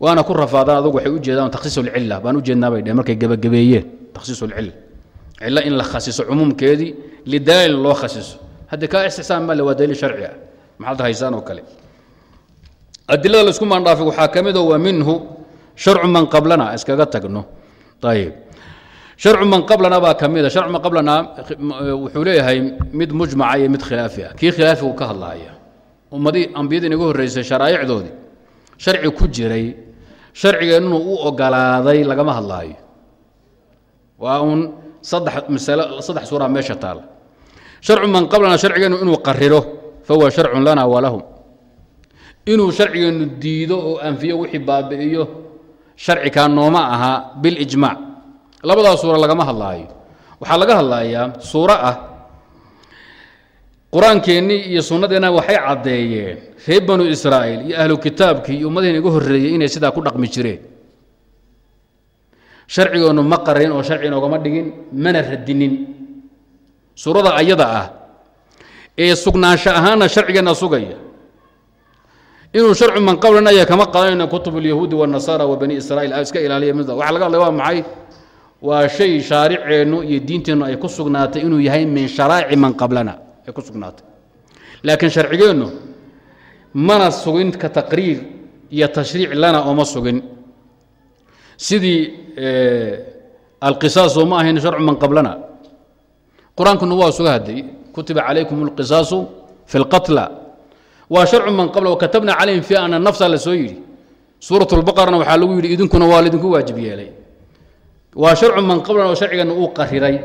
Waana ku rafaadaan adugu waxay u jeedaan takhsiis baan u jeednaa bay dhehen markay gebagabeeyeen takhsiis cilo in la khasiso cumuumkeedii lidaalilin loo khasiso haddii kaa istixsaan male waa daliil sharci ah. Maxaad haysaan oo kale. Adilada la isku maandhaafay waxaa ka midoo wa minhu sharcu man qablana iskaga tagno. Ayib sharcu man qablana baa ka mida sharcu man qablana wuxuu leeyahay mid mujmaca iyo mid khilaafi ah. Kii khilaafigu ka hadlaaya? Ummadii ambiyada inaga horreysay sharaa'icdoodii. Sharci ku jiray sharcigeennu u ogolaaday lagama hadlaayo. Waa uun saddex masalo saddex suuraa meesha taal. Sharcu man qablana sharcigeennu inuu qariro fahuwa sharcun lana walahum inuu sharcigeennu diido oo anfiyo wixii baabi'iyo sharcikaa nooma aha bilijmaac labadaa suura lagama hadlaayo. Waxaa laga hadlayaa suuro ah. Qur'aankeennii iyo sunnadeenna waxay caddeeyeen reer banu israa'iil iyo ahlu kitaabkii iyo ummadihiina iga horreeyey inay sidaa ku dhaqmi jireen. Sharcigeennu ma qarin oo sharci noogama dhigin mana radinin suurada ayada ah ee sugnaansho ahaanna sharcigeenna sugaya inuu sharcu man qablana aya kama qadanayno kutub اlyahuudi wالnasaara wa bani israiil iska ilaaliya mid waxa laga hadlay waa maxay waa shay shaariceennu iyo diinteennu ay ku sugnaatay inuu yahay min sharaa'ici man qablana ay ku sugnaatay laakiin sharcigeennu mana sugin ka taqriir iyo tashriic lana ooma sugin sidii alqisaas oo ma ahayn sharcu man qablana qur-aankuna waa suga haday kutiba calaykum اlqisaasu fi اlqatla waa sharcu man qabla katabna calayhim fi ana nafsa la soo yidhi. Suurat lbaqarana waxaa lagu yidhi idinkuna waa laydinku waajib yeelay. Waa sharcu man qablana oo sharcigeenna uu qariray.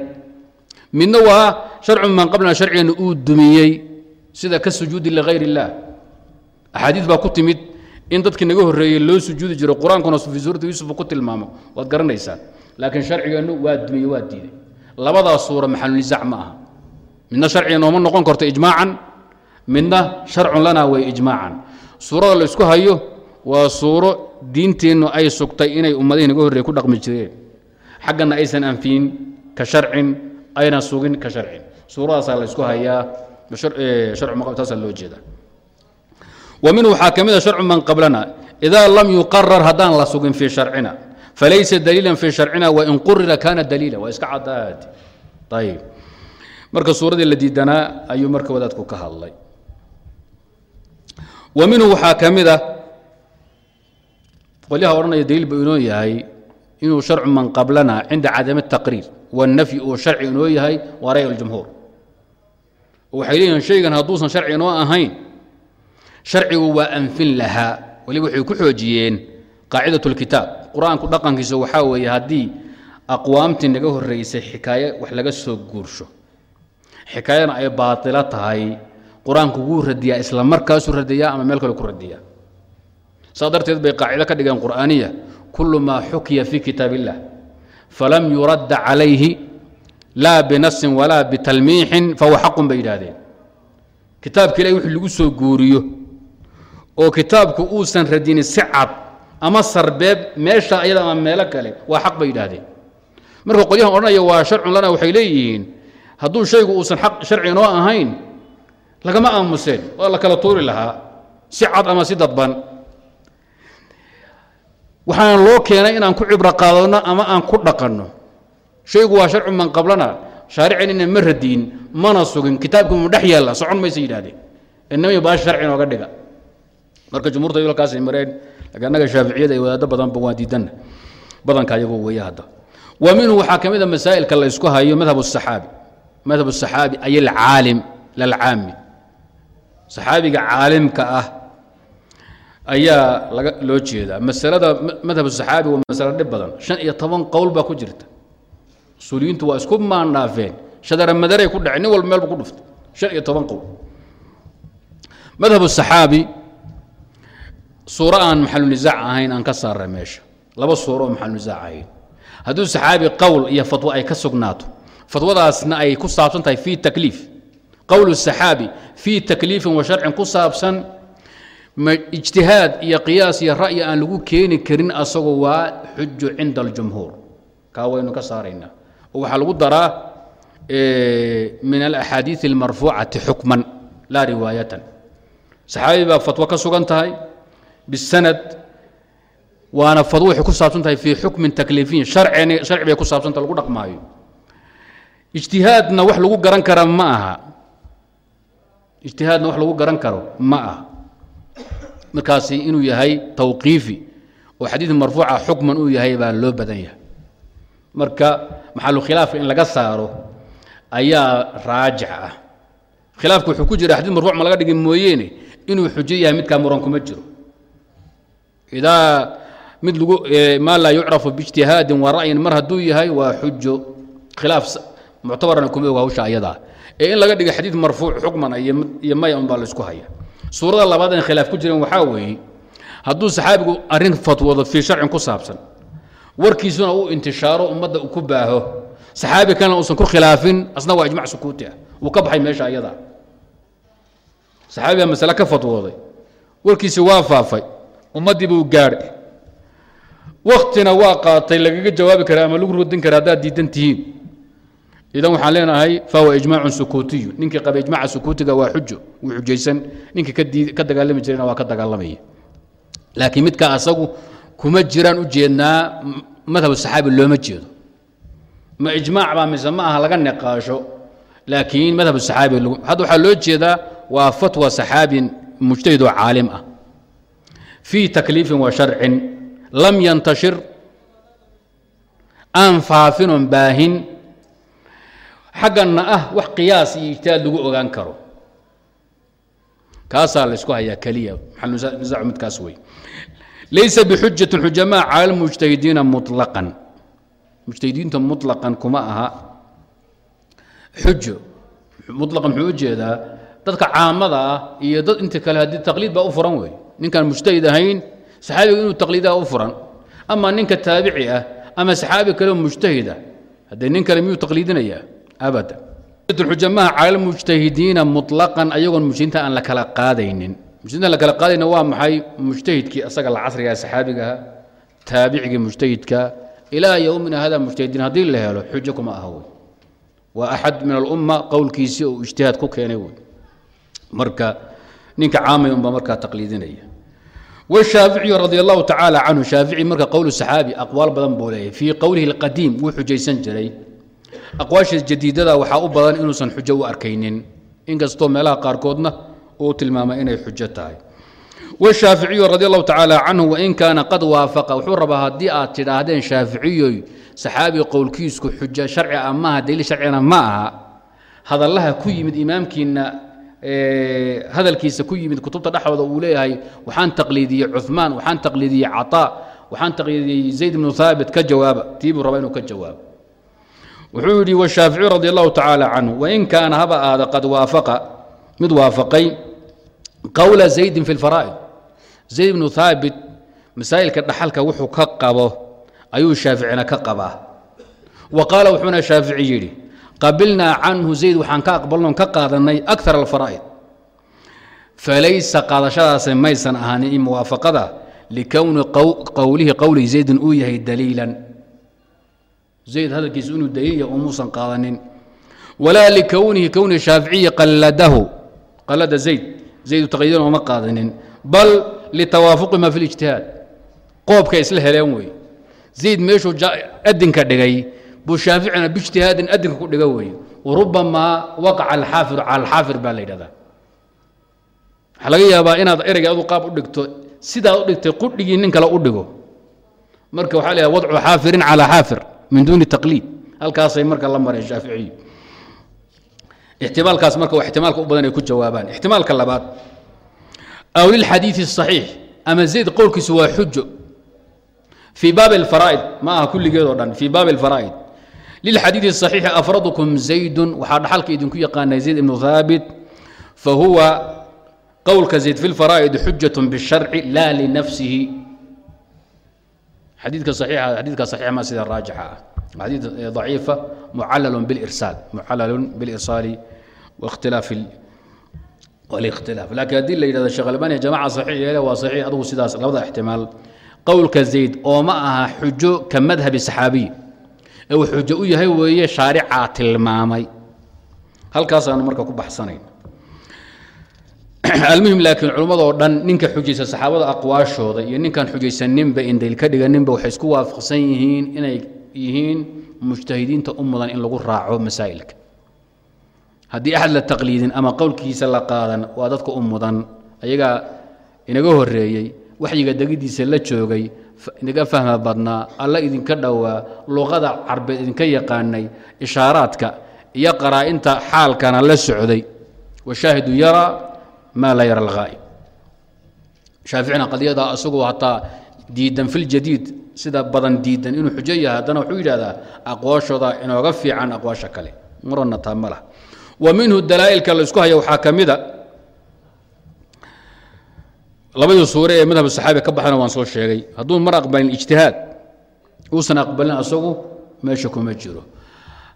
Midna waa sharcu man qablana sharcigeenna uu dumiyey sida ka sujuudi ligayr اllah axaadiid baa ku timid in dadkii naga horreeyey loo sujuudi jiro qur'aankuna fi suurati yuusuf ku tilmaamo. Waad garanaysaan. Laakiin sharcigeennu waa dumiyey waa diiday. Labadaas suura maxalulisac ma aha. Midna sharciga nooma noqon karto ijmaacan midna sharcun lanaa way ijmaacan. Suurada la isku hayo waa suuro diinteennu ay sugtay inay ummadihii naga horreeye ku dhaqmi jireen. Xaggana aysan anfiyin ka sharcin ayna sugin ka sharcin. Suuradaasaa la isku hayaa harcutaasaa loo jeeda wa minhu waxaa ka mid a sharcu man qablana idaa lam yuqarar haddaan la sugin fii sharcina falaysa daliilan fii sharcina wain qurira kaana daliila waa iska cadaad ayib marka suuradii la diidanaa ayuu marka wadaadku ka hadlay wa minhu waxaa ka mid a qolyaha odhanaya daliil buu inoo yahay inuu sharcu man qablana cinda cadami الtaqriir wالnafyi uu sharci inoo yahay waa ray اljumhuur waxay leeyihin shaygan hadduusan sharci inoo ahayn sharcigu waa anfin lahaa waliba waxay ku xoojiyeen qaacidaة اlkitaab qur-aanku dhaqankiisa waxaa weeye haddii aqwaamtii naga horeysay xikaaye wax laga soo guursho xikaayana ay baatilo tahay qur'aanku wuu radiyaa isla markaasuu radiyaa ama meel kale ku radiyaa. Saa darteed bay qaacido ka dhigeen qur'aaniya kulu maa xukiya fii kitaab illah falam yuradda calayhi laa binasin walaa bitalmiixin fahuwa xaqun bay yidhaahdeen. Kitaabka ilahi wixii lagu soo guuriyo oo kitaabku uusan radinin si cad ama sarbeeb meesha ayada ama meelo kale waa xaq bay yidhaahdeen. Marka qolyahan odhanaya waa sharcun lana waxay leeyihiin hadduu shaygu uusan aq sharci inoo ahayn lagama aamuseen waa la kala tuuri lahaa si cad ama si dadban waxaana loo keenay inaan ku cibro qaadano ama aan ku dhaqanno shaygu waa sharcu man qablana shaaricinina ma radiin mana sugin kitaabkii mu dhex yaalla socon maysa yidhahdeen inamay baasha sharci inooga dhiga marka jumhuurta yolkaasay mareen laakiin annaga shaaficiyada iyo wadaaddo badanba waa diidanna badanka ayagu weeye hadda wa minhu waxaa ka mid a masaa'ilka la ysku hayo madhab الsaxaabi madhab الsaxaabi ay alcaalim lalcaami saxaabiga caalimka ah ayaa loo jeedaa. Masalada madhab saxaabi waa masalo dhib badan. Shan iyo toban qowl baa ku jirta. Usuuliyiintu waa isku maandhaafeen shadara ku dhacay nin walba meel bu ku dhuftay. Shan iyo toban qowl. Madhab saxaabi suuro aan maxalunisaac ahayn aan ka saarray meesha. Laba suuro oo maxalunisaac ahayn. Hadduu saxaabi qowl iyo fatwo ay ka sugnaato fatwadaasna ay ku saabsan tahay fi takliif qowl saxaabi fii takliifin wa sharcin ku saabsan ijtihaad iyo qiyaas iyo ra'yi aan lagu keeni karin asagoo waa xujo cinda aljumhuur kaa waynu ka saaraynaa oo waxaa lagu daraa min alaxaadiid almarfuucati xukman laa riwaayatan saxaabi baa fatwo ka sugan tahay bisanad waana fatwo waxay ku saabsan tahay fii xukmin takliifiyin sharci bay ku saabsanta lagu dhaqmaayo ijtihaadna wax lagu garan kara ma aha ijtihaadna wax lagu garan karo ma aha markaasi inuu yahay tawqiifi oo xadiid marfuuca xukman uu yahay baa loo badan yahay. Marka maxalu khilaafka in laga saaro ayaa raajix ah. Khilaafka wuxuu ku jira xadiid marfuuc ma laga dhigi mooyeene inuu xujo yahay midkaa muran kuma jiro. Idaa mid lagu maa laa yucrafu biijtihaadin wa ra'yin mar hadduu yahay waa xujo. Khilaaf muctabarana kuma oga hawsha ayadaa ee in laga dhiga xadiid marfuuc xukman iyo maya un baa la isku haya. Suurada labaad in khilaaf ku jiran waxaa weeye hadduu saxaabigu arrin fatwoodo fii sharcin ku saabsan warkiisuna uu intishaaro ummadda ku baaho saxaabi kalena uusan ku khilaafin asna waa ijmac sukuuti ah. Wuu ka baxay meesha ayada. Saxaabiga masale ka fatwooday. Warkiisi waa faafay ummaddii buu gaadhay waktina waa qaatay lagaga jawaabi kara ama lagu radin kara haddaad diidan tihiin idan waxaan leenahay fahuwa ijmaacun sukuutiyu ninkii qaba ijmaca sukuutiga waa xujo wuu xujaysan. Ninkii ka dagaalami jirayna waa ka dagaalamaya. Laakiin midka asagu kuma jiraan u jeednaa madhab saxaabi looma jeedo. Ma ijmaac baa mise ma aha laga niqaasho laakiin madhab saxaabi hadda waxaa loo jeedaa waa fatwa saxaabin mujtahid oo caalim ah. Fii takliifin wa sharcin lam yantashir aan faafinon baahin xagganna ah wax qiyaas iyo ijtihaad lagu ogaan karo kaasaa la isku hayaa keliya maxalnisaacu midkaas wey laysa bixujatin xujamaa cala lmujtahidiina muطlaqan mujtahidiinta muطlaqan kuma aha xujo muطlaqan muxuu u jeedaa dadka caamada ah iyo dad inta kale haddii taqliid baa u furan wey ninkaan mujtahid ahayn saxaabiga inuu taqliidaha u furan ama ninka taabici ah ama saxaabi kaleo mujtahida haddee nin kale miyuu taqliidinayaa Abada. Xujamaha cala lmujtahidiina muطlaqan ayagoon mujtahidinta aan la kala qaadaynin. Mujtahidinta la kala qaadayna waa maxay? Mujtahidkii asaga la casrigaa saxaabigaha taabicigii mujtahidka ilaa yowmina hada mujtahidiin haddii la helo xujo kuma aha wey waa axad min alumma qowlkiisii uu ijtihaad ku keenay wey marka ninka caamay unbaa markaa taqliidinaya. Washaaficiyu radi allahu tacaala canhu shaafici marka qowl saxaabi aqwaal badan buu leeyahy fii qowlihi alqadiim wuu xujaysan jiray aqwaasha jadiidada waxaa u badan inuusan xujo u arkaynin. Inkastoo meelaha qaarkoodna uu tilmaamay inay xujo tahay. Washaaficiyu radi allahu tacaala canhu wain kaana qad waafaqa wuxuu rabaa haddii aad tidhaahdeen shaaficiyoy saxaabi qowlkiisku xujo sharci ah maaha daliil sharcina ma aha. Hadallaha ku yimid imaamkiina hadalkiisa ku yimid kutubta dhexdooda uu leeyahay waxaan taqliidiyey cumaan waxaan taqliidiyey caطaa waxaan taqliidiyey zayd bnu haabit ka jawaaba. Tiibuu raba inuu ka jawaabo wuxuu yidhi washaaficiyu radi allahu tacaala canhu wain kaana haba aada qad waafaqa. Mid waafaqay qowla zaydin fi lfaraa'id zayd bnu haabit masaa'ilka dhaxalka wuxuu ka qabo ayuu shaaficina ka qabaa. Wa qaala wuxuuna shaafici yidhi qabilnaa canhu zayd waxaan ka aqbalnoon ka qaadanay akar alfaraa'id falaysa qaadashadaasi maysan ahaanin in muwaafaqada likowni qowlihi qowlihi zaydin uu yahay daliilan zayd hadalkiisa inuu daliil yahay umuusan qaadanin. Walaa likownihi kowni shaaficiyi qalladahu qallada zayd. Zayd taqliidan ooma qaadanin. Bal litawaafuqihima fi lijtihaad qoobkay isla heleen wey zayd meeshuu adinka dhigay. Buu shaaficina bijtihaadin adinka ku dhiga weeye warubamaa waqaca alxaafiru cala alxaafir baa la yaabaa inaad ereyga adu qaab u dhigto sidaad u dhigtay qudhigii nin u dhigo. Marka waxaa la yidhahda wadcu xaafirin calaa xaafir min duuni taqliid halkaasay marka la mareen shaaficiyu ixtimaalkaas marka waa ixtimaalka u badan ay ku jawaabaan ixtimaalka labaad aw lilxadiidi الصaxiix ama zayd qowlkiisu waa xujo fii baabi اlfaraa'id ma aha kulligeedoo dhan fii baabi اlfaraa'id lilxadiidi الصaxiixi afradukum zaydun waxaa dhaxalka idinku yaqaanay zayd ibnu haabit fahuwa qowlka zayd fi اlfaraa'id xujaة bالsharci la linafsihi xadiidka saxiixa xadiidka saxiix ma sida raajixa ah. Xadiid eh, daciifa mucallalun bilirsaal mucallalun bilirsaali wakhtilaaf walikhtilaaf laakiin haddii la yidhahdo sheekh albaniya jamaca saxiix yeele waa saxiix adugu sidaas labada ixtimaal. Qowlka zayd oo ma aha xujo ka madhabi saxaabiy ee uu xujo u yahay weeye shaaricaa tilmaamay. Halkaasaanu marka ku baxsanayn almuhim laakiin culimmado dhan ninka xujaysa saxaabada aqwaashooda iyo ninkaan xujaysaninba in daliil ka dhiganinba waxay isku waafaqsan yihiin inay yihiin mujtahidiinta u mudan in lagu raaco masaa'ilka. Haddii axad la taqliidin ama qowlkiisa la qaadan waa dadka u mudan ayagaa inaga horeeyey waxyiga degidiisa la joogay inaga fahma badnaa alla idinka dhowaa luqada carbeed idinka yaqaanay ishaaraadka iyo qaraa-inta xaalkana la socday. Washaahidu yaraa maa laa yara alghaa'ib shaaficina qadiyada asagoo hataa diidan filjadiid sida badan diidan inuu xujo yahay haddana wuxuu yidhahdaa aqwaashooda inooga fiican aqwaasha kale marana taa ma lah wa minhu dalaa'ilka la isku haya waxaa ka mida labadii suure ee madhab saxaabi ka baxdana waan soo sheegay hadduu mar aqbalin ijtihaad uusan aqbalin asagu meesha kuma jiro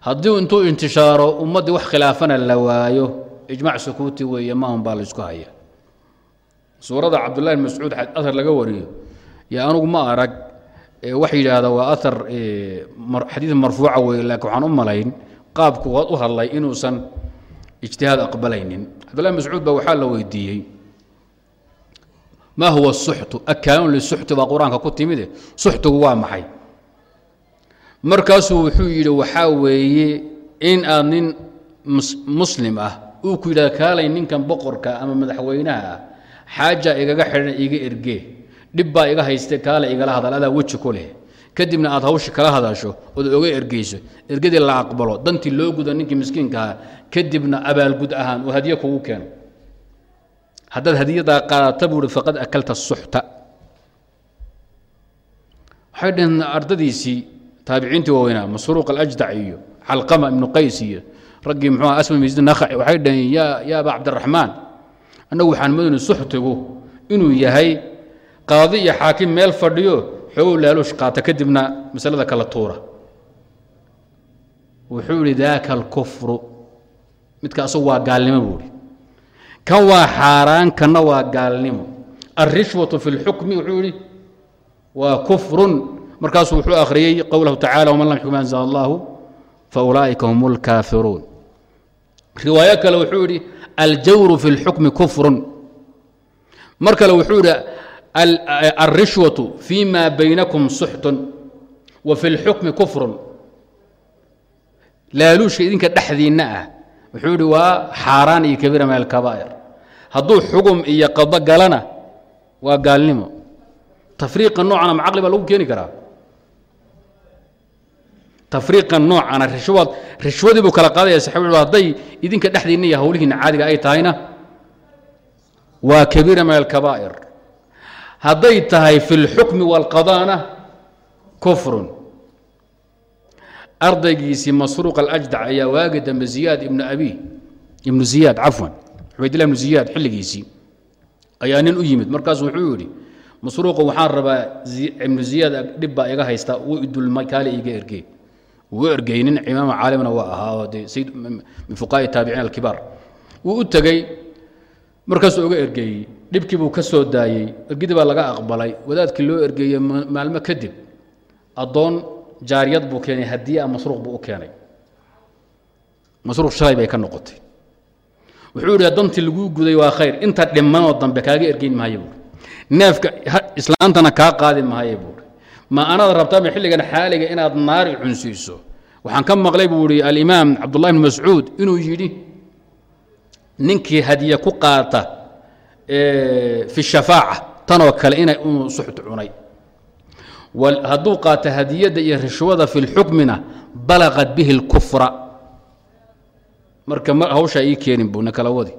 haddii intuu intishaaro ummaddii wax khilaafana la waayo ijmac sukuuti weeye maahun baa la isku haya suurada cabdullahi bn mascuud ahar laga wariyo yo anugu ma arag wax yidhaahda waa ahar xadiid marfuuca weye laakiin waxaan u malayn qaabku waad u hadlay inuusan ijtihaad aqbalaynin. Cabdullahi mascuud baa waxaa la weydiiyey ma huwa suxtu? Akaanun lisuxti baa qur'aanka ku timide suxtigu waa maxay? Markaasuu wuxuu yidhi waxaa weeye in aad nin muslim ah uu ku yidhahda kaalay ninkan boqorka ama madaxweynaha ah xaaja igaga xidhan iga ergee dhib baa iga hayste kaale igala hadal adaa weji ku leh. Kadibna aad hawshi kala hadasho ood oga ergeyso ergadii la aqbalo dantii loo guda ninkii miskiinkaha kadibna abaalgud ahaan uu hadiye kugu keeno. Haddaad hadiyadaa qaadata buu hi faqad akalta suxta. Waxay dhaheen ardadiisii taabiciintii waaweynaa masruuq alajdac iyo calqama ibnu qays iyo raggii muxuu asma miisd nakhaci waxay dhaheen yaa aba cabdiraxmaan annagu waxaan moodayna suxtigu inuu yahay qaadi iyo xaakim meel fadhiyo xoogow laaluush qaata kadibna masalada kala tuura. Wuxuu idhi daaka alkufru. Midka asagu waa gaalnimo buu ihi kan waa xaaraan kanna waa gaalnimo. Alrishwatu fi lxukmi wuxuu idhi waa kufrun. Markaasuu wuxuu akhriyey qowlahu tacala waman lam yaxkum ma anzala allahu faulaa'ika hum lkaafiruun riwaayo kale wuxuu idhi aljawru fi lxukmi kufrun mar kale wuxuu idhi alrishwatu fi ma baynakum suxtun wa fi lxukmi kufrun laaluushka idinka dhexdiinna ah wuxuu idhi waa xaaraan iyo kabiira min alkabaa'ir hadduu xugum iyo qado galana waa gaalnimo tafriiqa noocana ma caqli baa lagu keeni karaa tafriiqa noocana rishwad rishwadii buu kala qaadaya saxaabigu hadday idinka dhexdiinna iyo hawlihiinna caadiga ay tahayna waa kabiira min alkabaa'ir. Hadday tahay fi lxukmi waalqadaana kufrun. Ardaygiisii masruuq alajdac ayaa waagi dambe ziyaad ibnu abi ibnu ziyaad cafwan cubaydillah ibnu ziyaad xilligiisii ayaa nin u yimid. Markaasu wuxuu yidhi masruuqa waxaan rabaa ibnu ziyaad dhib baa iga haysta wuu idulmay kaale iga ergey wuu ergey nin imaama caalimna waa ahaa min fuqaa'i taabiciin alkibaar. Wuu u tegey markaasuu uga ergeeyey dhibkii buu ka soo daayey ergidii baa laga aqbalay wadaadkii loo ergeeyey maalmo kadib addoon jaariyad buu keenay hadiye a masruuq buu u keenay. Masruuq shalay bay ka noqotay. Wuxuu yidhi dantii laguu guday waa khayr inta dhimanoo dambe kaaga ergeyn maayo buuri neefka islaantana kaa qaadi maayo buuri ma anaad rabtaama xilligan xaaliga inaad naari cunsiiso? Waxaan ka maqlay buu ihi alimaam cabdullahi bn mascuud inuu yidhi ninkii hadiye ku qaata fi shafaaca tanoo kale inay unu suxt cunay. Hadduu qaato hadiyadda iyo rishwada fi lxukmina balaqat bihi اlkufra marka hawshaa ii keenin buu na kala wadi.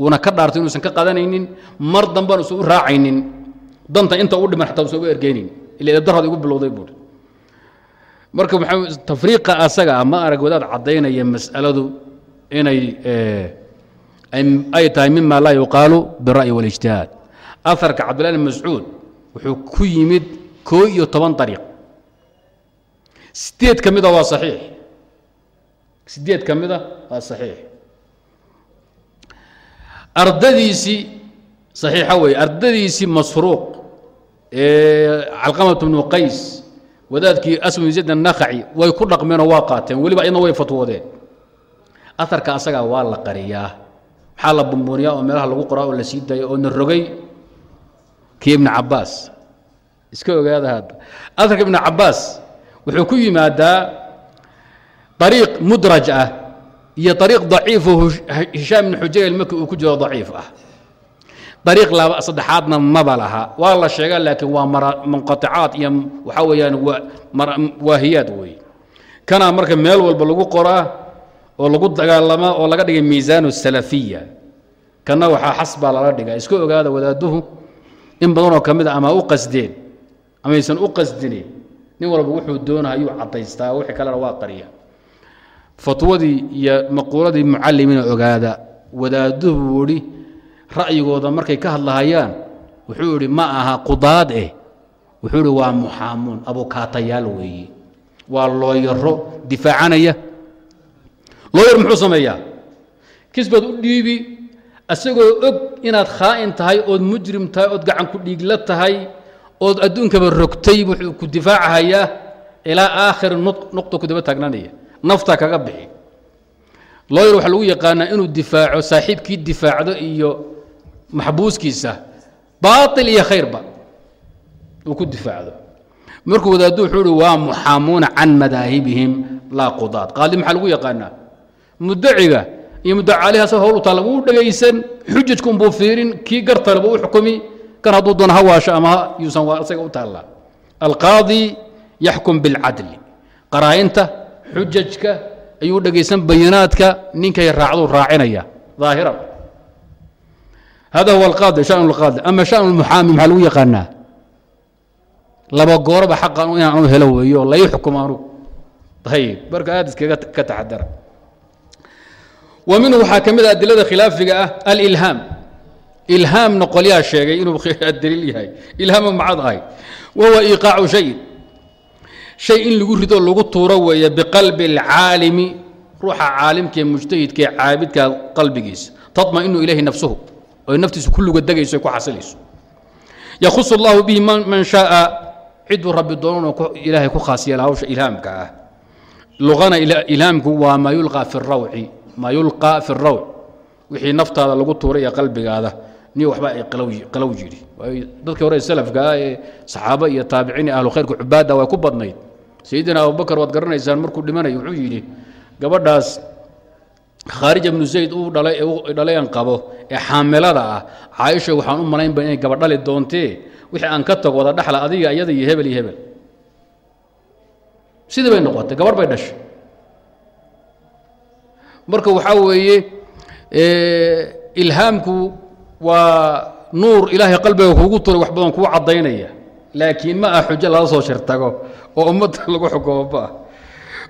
Uuna ka dhaartay inuusan ka qadanaynin mar dambana usan u raacaynin. Danta inta u dhiman xataa usan uga ergeynin ila eedarraad igu bilowday buuri marka tafriiqa asaga ah ma arag wadaad caddaynaya mas'aladu inay ay tahay mima laa yuqaalu bira'yi waاlijtihaad aharka cabdillahi bn mascuud wuxuu ku yimid koo iyo toban ariiq sideed ka mida waa saxiix. Sideed ka mida waa saxiix. Ardadiisii saxiixa weeye. Ardadiisii masruuq calqamat bnu qays wadaadkii aswad zayd annakhaci way ku dhaqmeenoo waa qaateen. Weliba iyadna way fatwoodeen. Aharka asagaa waa la qariyaa. Maxaa la bumbuniyaa oo meelaha lagu qoraa oo la sii dayo oo na rogay. Kii ibni cabaas iska ogaada hadda aharka ibnu cabaas wuxuu ku yimaadaa ariiq mudraj ah iyo ariiq daciifo hishaam ibn xujayr ilmaki uu ku jiro daciif ah ariiq laba saddexaadna maba laha. Waa la sheegaa laakiin waa munqaicaad iyo waxaa weeyaan waahiyaad weeye kanaa marka meel walba lagu qoraa oo lagu dagaalamaa oo laga dhigay miisaan salafiya. Kana waxaa xasbaa lala dhigaa. Iska ogaada wadaaduhu in badanoo ka mid a ama u qasdeen amaysan u qasdinin nin walba wuxuu doonaa ayuu caddaystaa wixii kalena waa qariya. Fatwadii iyo maquuladii mucalimiina ogaada wadaaduhu idhi ra'yigooda markay ka hadlahayaan wuxuu idhi ma aha qudaad eh. Wuxuu idhi waa muxaamuun abukaatayaal weeye waa looyaro difaacanaya looyar muxuu sameeyaa? Kisbaad u dhiibi asagoo og inaad khaa'in tahay ood mujrim tahay ood gacan ku dhiigla tahay ood adduunkaba rogtay wuxuu ku difaacahayaa ilaa aakhiri nuqta ku daba taagnaanaya nafta kaga bixi. Looyar waxaa lagu yaqaanaa inuu difaaco saaxiibkii difaacdo iyo maxbuuskiisa baail iyo khayrba uu ku difaacdo. Markuu wadaaddu wuxuu uhi waa muxaamuuna can madaahibihim laa qudaad. Qaadi maxaa lagu yaqaanaa? Mudaciga iyo mudacaliha sa howl u taalla wuu dhegaysan xujajkunbuu fiirin kii gartaleba u xukumi kan hadduu doono ha waasho ama yuusan asaga u taallaa. Alqaadi yaxkum bilcadli. Qaraa'inta xujajka ayuu dhegaysan bayinaadka ninkay raacdu raacinaya ظaahiran hada huwa alqaadi shan lqaadi ama shan lmuxaami maxaa lagu yaqaanaa laba gooraba xaqan inaan u helo weeyo lai xukumo anugu ayib marka aad iskaga ka taxadara wa minhu waxaa ka mid a adilada khilaafiga ah alilhaam ilhaamna qolyaa sheegay inuu daliil yahay ilhaama macad ahay wahuwa iiqaacu shayin shay in lagu rido lagu tuuro weeye biqalbi اlcaalimi ruuxa caalimka ee mujtahidka ee caabidka qalbigiisa taطmainu ilayhi nafsuhu oy naftiisu ku luga degayso ay ku xasilayso yakhus اllahu bihi man shaaa ciduu rabbi doonano ilaahay ku khaas yeela hawsha ilhaamka ah luqana ilhaamku waa maa yulqaa fi اrawci maa yulqaa fi اrawc wixii naftaada lagu tuuray ee qalbigaada ni waxba ay qalow yidhi dadkii hore salafka ah ee saxaaba iyo taabiciin iyo ahlu khayrka cubaadda waa ku badnayd sayidina abubakar waad garanaysaan markuu dhimanayo wuxuu yidhi gabadhaas khaarija bnu zayd uu dhalay dhalayan qabo ee xaamilada ah. Caaisha waxaan u malaynba inay gabadhali doontee. Wixii aan ka tago wada dhaxla adiga iyada iyo hebel iyo hebel. Sidii bay noqotay gabadh bay dhashay. Marka waxaa weeye ilhaamku waa nuur ilaahay qalbiga kuugu turay wax badan kuu caddaynaya. Laakiin ma ah xujo lala soo shirtago oo ummadda lagu xukumo ma ah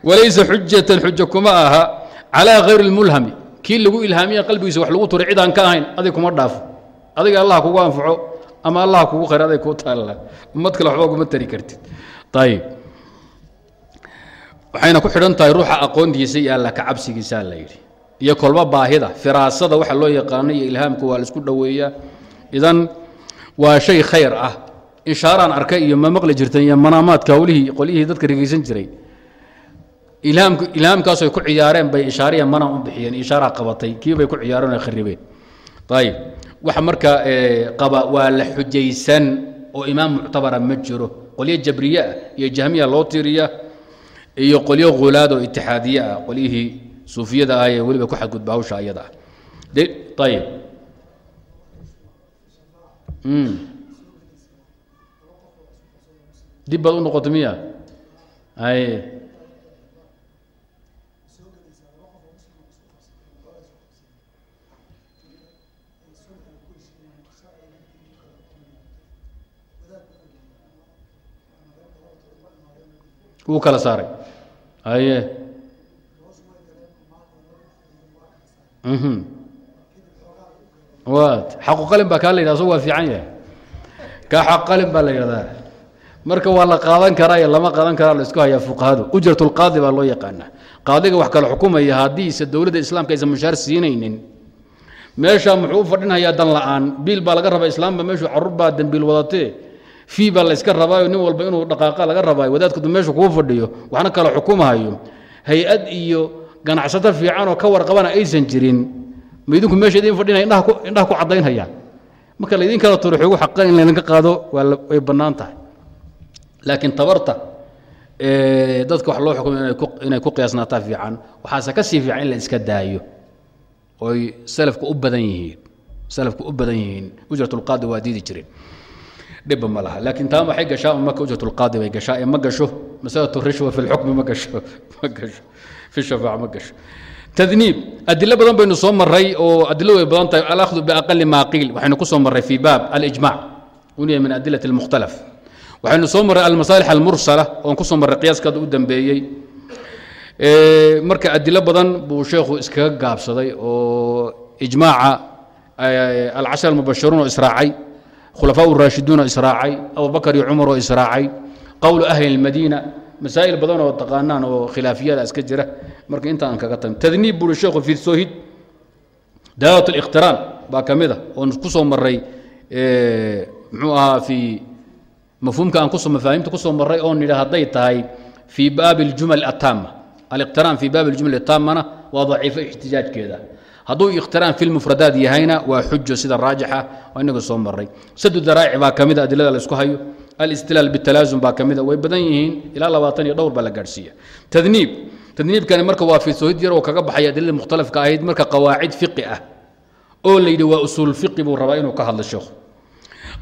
walaysa xujatan xujo kuma aha calaa hayri اlmulhami kii lagu ilhaamiya qalbigiisa wax lagu turay cid aan ka ahayn adig kuma dhaafo. Adiga allah kugu anfaco ama allah kugu khayr aday kuu taalla ummad kale waxba kuma tari kartid. Ayib waxayna ku xidhan tahay ruuxa aqoontiisa iyo alla ka cabsigiisaa la yidhi. Iyo kolba baahida firaasada waxa loo yaqaano iyo ilhaamka waa la isku dhoweeyaa idan waa shay khayr ah. Ishaaraan arkay iyo ma maqli jirtan iyo manaamaadka hawlihii qolyihii dadka rigaysan jiray ilhaamkaasoo ku ciyaareen bay ishaariya manam u bixiyeen ishaaraa qabatay kii bay ku ciyaareen oo kharibeen ayib waxa marka qaba waa la xujaysan oo imaam muctabara ma jiro. Qolyo jabriye ah iyo jahmiya loo tiiriya iyo qolyo khulaad oo itixaadiye ah. Qolyihii suufiyada ah ee weliba ku xadgudba hawsha ayada ah. Ayib dib baad u noqotay miya wuu kala saaray. Aye waad. Xaqu qalin baa kaa la yidhah so waa fiican yahay. Kaa xaq qalin baa la yidhahdaa. Marka waa la qaadan karaa iyo lama qaadan karaa la isku hayaa fuqahadu. Ujrat lqaadi baa loo yaqaanaa. Qaadiga wax kala xukumaya haddiise dowladda islaamka aysan mushaar siinaynin meesha muxuu u fadhinhayaa dan la'aan? Biil baa laga rabaa islaamba meeshu carruur baa dembiil wadatee fii baa la yska rabaayo nin walba inuu dhaqaaqa laga rabaayo wadaadkadu meeshu kuu fadhiyo waxna kala xukumahayo hay'ad iyo ganacsato fiican oo ka warqabana aysan jirin ma idinku meesha idin fadhinaya indhaha ku caddaynhayaan marka laydin kala turo xoogu xaqa in laydinka qaado way bannaan tahay. Laakiin tabarta dadka wax loo xukumo inay ku qiyaasnaataa fiican waxaase ka sii fiican in la iska daayo. Oy salafku u badan yihiin salafku u badan yihiin ujratulqaadi waa diidi jireen dhibba ma laha. Laakiin taa waxay gashaa marka ujratulqaadi bay gashaa. Ee ma gasho masalatu rishwa fi lxukmi ma gasho ma gasho. Fi shafaaca ma gasho. Tadniib adilo badan baynu soo maray oo adiladu way badan tahay. Alakhdu biaqali maa qiil waxaynu ku soo marray fi baab alijmac uniya min adilati almukhtalaf. Waxaynu soo marray almasaalix almursala oon ku soo marray qiyaaskaada u dambeeyey. Marka adilo badan buu sheekhu iskaga gaabsaday oo ijmaaca alcashar almubashiruun oo israacay khulafaa raashiduun oo israacay abubakar iyo cumar oo israacay qowlu ahli اlmadiina masaa'il badan oo taqaanaan oo khilaafiyada iska jira marka intaan kaga tagno tadniib buuri sheekhu fi sohid daalat اlikhtiraan baa ka mid a oon ku soo maray muxuu ahaa fi mafhuumka aan kusoo mafaahimta kusoo maray oon nidha hadday tahay fii baabi اljumal ataama alikhtiraan fii baabi اljumal ataamana waa daciifo ixtijaajkeeda hadduu ikhtiraan fi lmufradaat yahayna waa xujo sida raajixa waa inaga soo maray sadu daraa'ic baa ka mida adilada la isku hayo. Alistilaal bitalaasum baa ka mida way badan yihiin ilaa labaatan iyo dhowr baa la gaadhsiiya. Tadniib tadniibkani marka waa fisohid yar oo kaga baxay adilada mukhtalafka ahayd marka qawaacid fiqi ah oo la yidhi waa usuul fiqi buu rabaa inuu ka hadlo sheekhu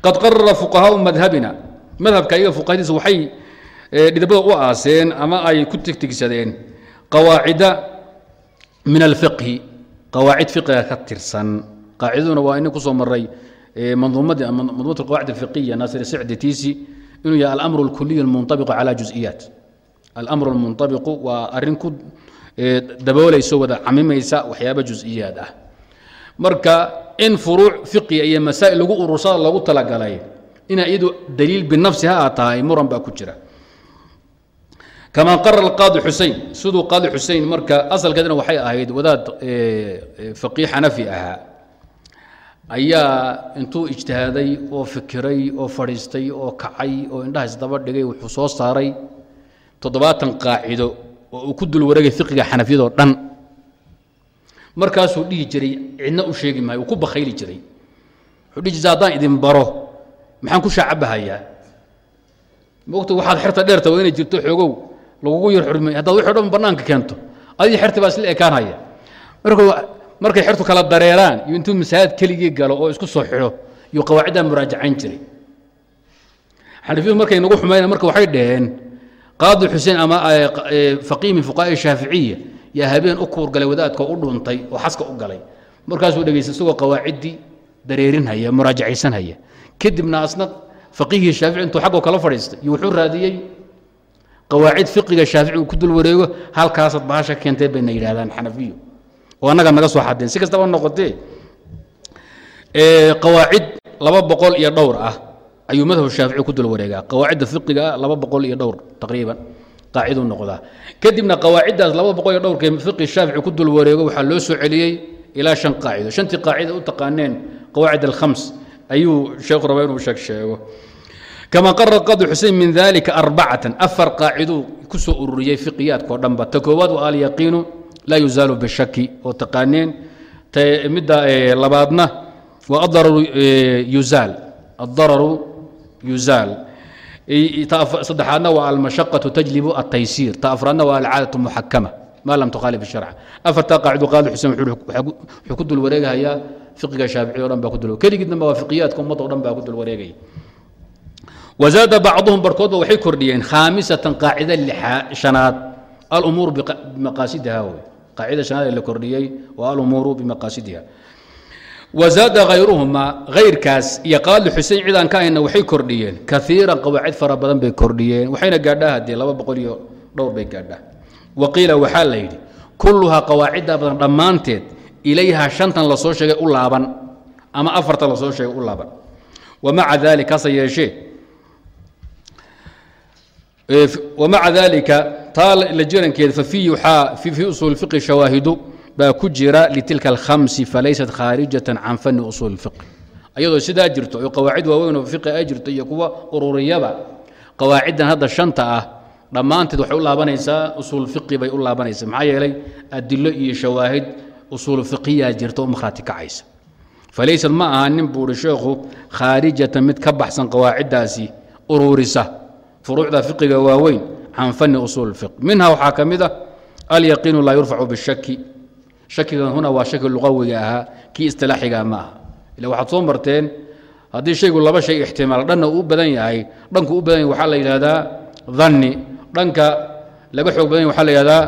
qad qarara fuqahaau madhabina madhabka iyaga fuqahadiisa waxay dhidibada u aaseen ama ay ku tigtigsadeen qawaacida min alfiqhi qawaacid fiqiga ka tirsan. Qaacidaduna waa inin ku soo maray manduumat alqawaacid alfiqiya naasir sicdi tiisi inuu yahay alamru alkuliy almuntabiqu cala juziyaat alamru almuntabiqu waa arrin ku daboolayso wada camimaysa waxyaaba juziyaad ah. Marka in furuuc fiqiya iyo masaa'il lagu urursada loogu talagalay ina iyadu daliil binafsiha aa tahay muran baa ku jira kama qarara qaadi xusein siduu qaadi xusein marka asalkeedna waxay ahayd wadaad faqih xanafi ahaa ayaa intuu ijtihaaday oo fikiray oo fadhiistay oo kacay oo indhaha isdaba dhigay wuxuu soo saaray toddobaatan qaacido oo uu ku dul wareegay fiqiga xanafiyadoo dhan markaasuu dhihi jiray cidna u sheegi maayo uu ku bakhayli jiray wuxuu dhihi jirta haddaan idin baro maxaan ku shaacabahayaa mogta waxaad xerta dheerta waa inay jirto xoogow lagugu yar xurmay. Haddaad wixii dhan bannaanka keento adii xerta baa isla ekaanhaya marka markay xertu kala dareeraan iyo intuu masaajid keligii galo oo isku soo xidho iyo qawaaciddaa muraajacayn jiray. Xanafiyadu markay nagu xumayna marka waxay dhaheen qaadi xuseen ama faqiih min fuqaai shaaficiya yaa habeen u kuurgalay wadaadka u dhuntay oo xaska u galay. Markaasuu dhegaystay isagoo qawaaciddii dareerinhaya muraajacaysanhaya. Kadibna asna faqiihii shaafici intuu xaggoo kala fadhiistay iyo wuxuu raadiyey qawaacid fiqiga shaafici uu ku dul wareego halkaasaad bahasha keentay bayna yidhahdaan xanafiyo oo annaga naga soo xadeen. Si kastaba noqotee qawaacid laba boqol iyo dhowr ah ayuu madhab shaafici ku dul wareegaa. Qawaacidda fiqiga laba boqol iyo dhowr taqriiban qaaciduu noqdaa. Kadibna qawaaciddaas laba boqol iyo dhowrkee fiqi shaafici ku dul wareego waxaa loo soo celiyey ilaa shan qaacido. Shantii qaacida u taqaaneen qawaacid alkhams ayuu sheekhu raba inuu sheeg sheego kama qarara qadi xusein min dalika arbacatan afar qaaciduu ku ururiyey fiqiyaadka oo dhanba ta koowaad waa alyaqiinu laa yuzaalu bishaki oo taqaaneen midda labaadna waa adararu yuzaal adararu yuzaal saddexaadna waa almashaqatu tajlibu altaysiir ta afraadna waa alcaadatu muxakama ma lam tukhaalif sharca afartaa qaacidu qaadi xuseen wuxuu ku dul wareegahayaa fiqiga shaafici o dhan baa ku dul keligii dambe waa fiqiyaadka ummadda o dhan baa ku dul wareegaya wazaada bacduhum barkoodba waxay kordhiyeen khaamisatan qaacida shanaad alumuuru bimaqaasidiha wey qaacida shanaad ee la kordhiyey waa alumuuru bimaqaasidiha wazaada hayruhuma hayrkaas iyo qaadi xusein cidaan waxay kordhiyeen kaiiran qawaacid fara badan bay kordhiyeen waxayna gaadhaa haddee laba boqol iyo dhowr bay gaadhaa wa qiila waxaa la yidhi kulluhaa qawaacidda badan dhammaanteed ilayha shantan la soo sheegay u laaban ama afartan la soo sheegay u laaban wa maca dalik hase yeeshee wmaca dalika taa la jirankeeda fafiihi waxaa fii usuul fiqi shawaahidu baa ku jira litilka alkhamsi falaysat khaarijatan can fani usuul fiqi ayadoo sidaa jirto oo qawaacid waaweyn oo fiqi ay jirto iyo kuwa ururiyaba qawaaciddan hadda shanta ah dhammaanteed waxay u laabanaysaa usuul fiqi bay u laabanaysaa. Maxaa yeelay adilo iyo shawaahid usuul fiqiyaa jirta u makhraati kacaysa falaysad ma aha nin buuhi sheekhu khaarijatan mid ka baxsan qawaaciddaasi ururisa furuucda fiqiga waaweyn can fani usuul fiq minha waxaa ka mid a alyaqiinu laa yurfacu bishaki shakigan huna waa shaki luqawiga ahaa kii istilaaxiga ma aha. Ila waxaad soo marteen haddii shaygu laba shay ixtimaal dhanna uu badan yahay dhanku u badan yahay waxaa la yidhahdaa dhanni. Dhanka laga xoog badan yahay waxaa la yidhahdaa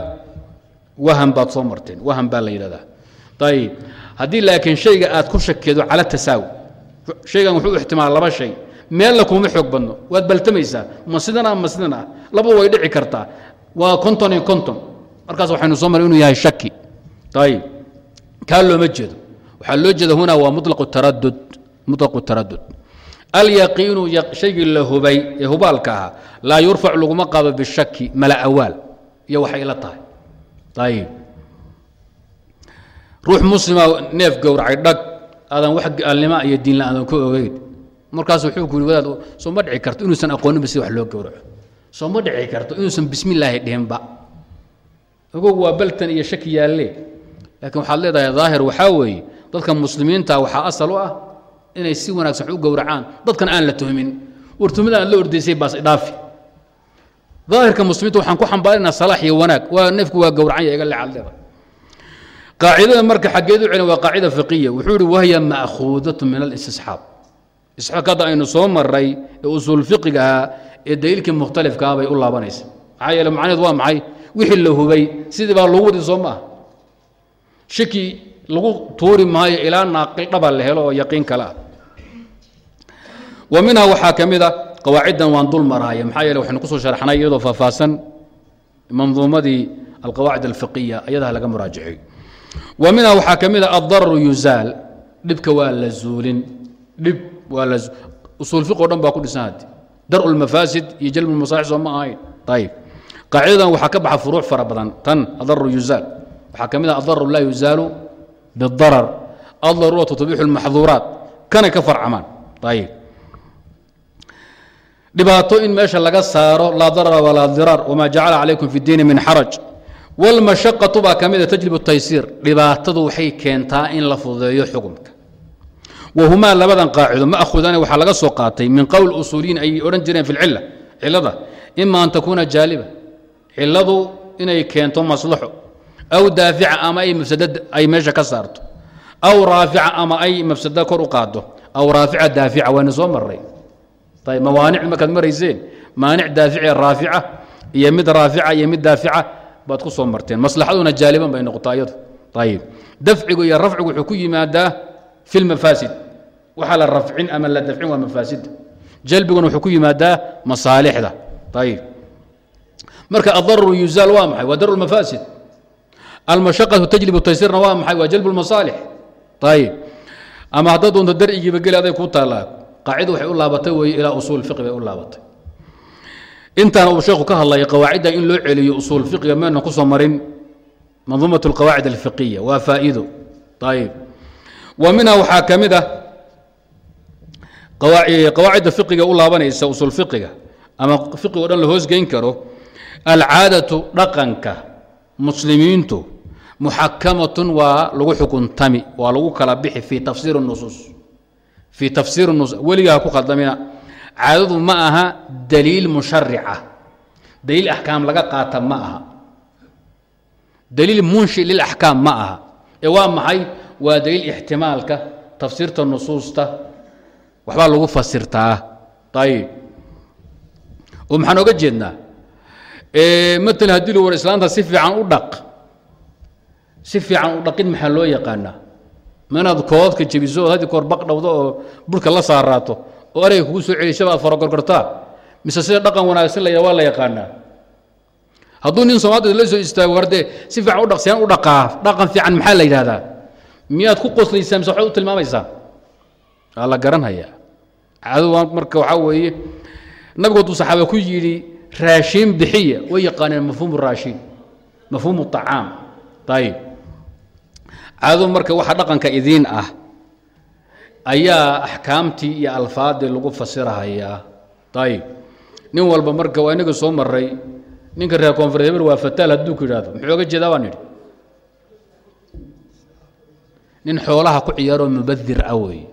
waham baad soo marteen waham baa la yidhahdaa ayib haddii laakiin shayga aad ku shakeedo cala tasaawi shaygan wuxuu ixtimaal laba shay meella kuma xoog badno. Waad baltamaysaa. Ma sidan ah ma sidan ah laba way dhici kartaa. Waa konton iyo konton. Markaas waxaynu soo maray inuu yahay shaki. Ayib kaa looma jeedo. Waxaa loo jeeda huna waa mulaqu taradud mutlaqu taradud alyaqiinu shaygii la hubay ee hubaalka ahaa laa yurfac laguma qaado bishaki mala awaal. Iyo waxay la tahay. Ayib ruux muslima neef gowracay dhag. Aadan wax gaalnima iyo diinla aadan ku ogeyn markaas wuxuu ku yidhi wadaad soo ma dhici karto inuusan aqooninba sida wax loo gowraco. Soo ma dhici karto inuusan bismillaahi dhihinba. Ogow waa baltan iyo shaki yaalle. Laakiin waxaad leedahay daahir waxaa weeye dadka muslimiinta waxaa asal u ah inay si wanaagsan wax u gowracaan. Dadkan aan la tuhmin war tuhmida aan la ordaysay baas idhaafi. Daahirka muslimiinta waxaan ku xambaarinaa salaax iyo wanaag. Waa neefku waa gowracan ya iga leecad leedahay. Qaacidada marka xaggeedu celin waa qaacida fiqiya wuxuu yihi wahya ma'khuudatu min alistisxaab isxaaq hadda aynu soo maray ee usuul fiqiga ahaa ee daliilkii mukhtalifkaa bay u laabanaysa. Maxaa yeele macnaheedu waa maxay? Wixii la hubay sidii baa lagu wadi soo maaha shaki lagu tuuri maayo ilaa naaqil dhaba la helo oo yaqiin kale ah. Wa minhaa waxaa ka mid a qawaaciddan waan dul marahaya maxaa yeele waxaynu ku soo sharxnay iyadoo faahfaahsan manduumadii alqawaacid alfiqiya ayadaha laga muraajaceey wa minhaa waxaa ka mid a addararu yuzaal dhibka waa la zuulin dhib usuul fiq o dhan baa ku dhisan haddi dar'u lmafaasid iyo jalbu lmasaalix soo ma ahayn ayib qaacidadan waxaa ka baxa furuuc fara badan. Tan adaru yuzaal. Waxaa ka mid a adaru laa yuzaalu bidarar. Addaruuratu tubixu lmaxduuraat kanay ka farcamaan ayib dhibaato in meesha laga saaro laa darara walaa diraar wamaa jacala calaykum fi diini min xaraj. Wاlmashaqatu baa ka mida tajlib taysiir. Dhibaatadu waxay keentaa in la fududeeyo xukumka wahumaa labadan qaacido ma'hudaani waxaa laga soo qaatay min qowl usuuliyiin ay odhan jireen fi lcila cilada ima an takuuna jaaliba ciladu inay keento maslaxo aw daafica ama ay mafsadad ay meesha ka saarto aw raafica ama ay mafsada kor u qaado aw raafica daafica waana soo maray ayb mawaanic markaad marayseen maanic daafice raafica iyo mid raafica iyo mid daafica baad ku soo marteen maslaxaduna jaaliban bay noqotaa iyadu ayib dafcigu iyo rafcigu wuxuu ku yimaadaa fi lmafaasid waxaa la rafcin ama la dafcin waa mafaasidda jalbiguna wuxuu ku yimaadaa masaalixda ayib marka adarru yuzaal waa maxay waa daru lmafaasid almashaqatu tajlibu taysirna waa maxay waa jalbu lmasaalix ayib ama haddaad doonto dar'igiiba geli aday kuu taallaa qaacida waxay u laabatay weeye ilaa usuul fiqi bay u laabatay intaana uu sheekhu ka hadlaya qawaacidda in loo celiyo usuul fiqiga meena ku soo marin manduumat alqawaacid alfiqiya waa faa'iido ayib wa minha waxaa ka mid ah qawaacidda fiqiga u laabanaysa usuul fiqiga ama fiqiga o dhan la hoosgeyn karo alcaadatu dhaqanka muslimiintu muxakamatun waa lagu xukuntami waa lagu kala bixi fii tafsiir nusuus fii tafsiir nusuus weligaa ku khaldamina caadadu ma aha daliil musharica daliil axkaam laga qaata ma aha. Daliil munshi lilaxkaam ma aha. Ee waa maxay waa daliil ixtimaalka tafsiirta nusuusta. Waxbaa lagu fasirtaa. Ayib oo maxaan oga jeednaa matalan haddii lu war islaanta si fiican u dhaq si fiican u dhaqin maxaa loo yaqaanaa? Ma koodadka jebiso ood haddi koor baq dhowdo oo burhka la saaraato oo ereyga kugu soo celishaba aad farogorgortaa mise sida dhaqan wanaagsan la waa la yaqaanaa? Hadduu nin soomaalida la soo istaago hardee si fiican u dhaqsiyaan u dhaqaa dhaqan fiican maxaa la yidhahdaa miyaad ku qoslaysaa mise waxaad u tilmaamaysaa waa la garanhayaa. Caadadu marka waxaa weeye nabigu hadduu saxaaba ku yidhi raashiin bixiya. Way yaqaaneen mafhuumu raashiin mafhuumu طacaam ayib caadadu marka waxa dhaqanka idiin ah ayaa axkaamtii iyo alfaadii lagu fasirahayaa. Ayib nin walba marka waa inaga soo maray ninka reer koonfur hebel waa fataal hadduu ku yidhahdo muxuu oga jeedaa? Baan idhi nin xoolaha ku ciyaaroo mubadir ah weeye.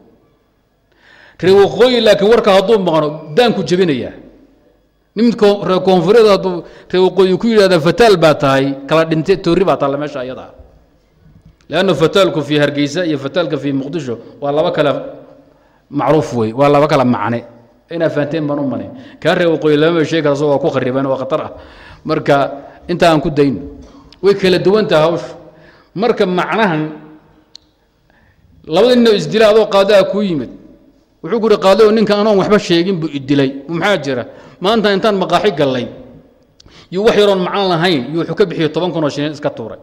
Reer waqooyi laakiin warka hadduu maqno daanku jebinayaa nin reer koonfureed hadduu reer waqooyi ku yidhahda fataal baa tahay kala dhinte toori baa taalla meesha ayada. Ah lannu fataalku fii hargeysa iyo fataalka fii muqdisho waa laba kale macruuf wey waa laba kale macne. Inaa fahanteen baan u mane. Kaa reer waqooyi lamaba sheegi kara asagoo waa ku khariban waa khatar ah. Marka inta aan ku dayno way kala duwan taha hawshu. Marka macnahan labada ninoo isdila adoo qaadaha kuu yimid. Wuxuu ku uhi qaadao ninka anoon waxba sheegin buu idilay maxaa jira? Maanta intaan maqaaxi gallay. Iyo wax yaroon macno lahayn. Iyo wuxuu ka bixiyey toban kun oo shilin iska tuuray.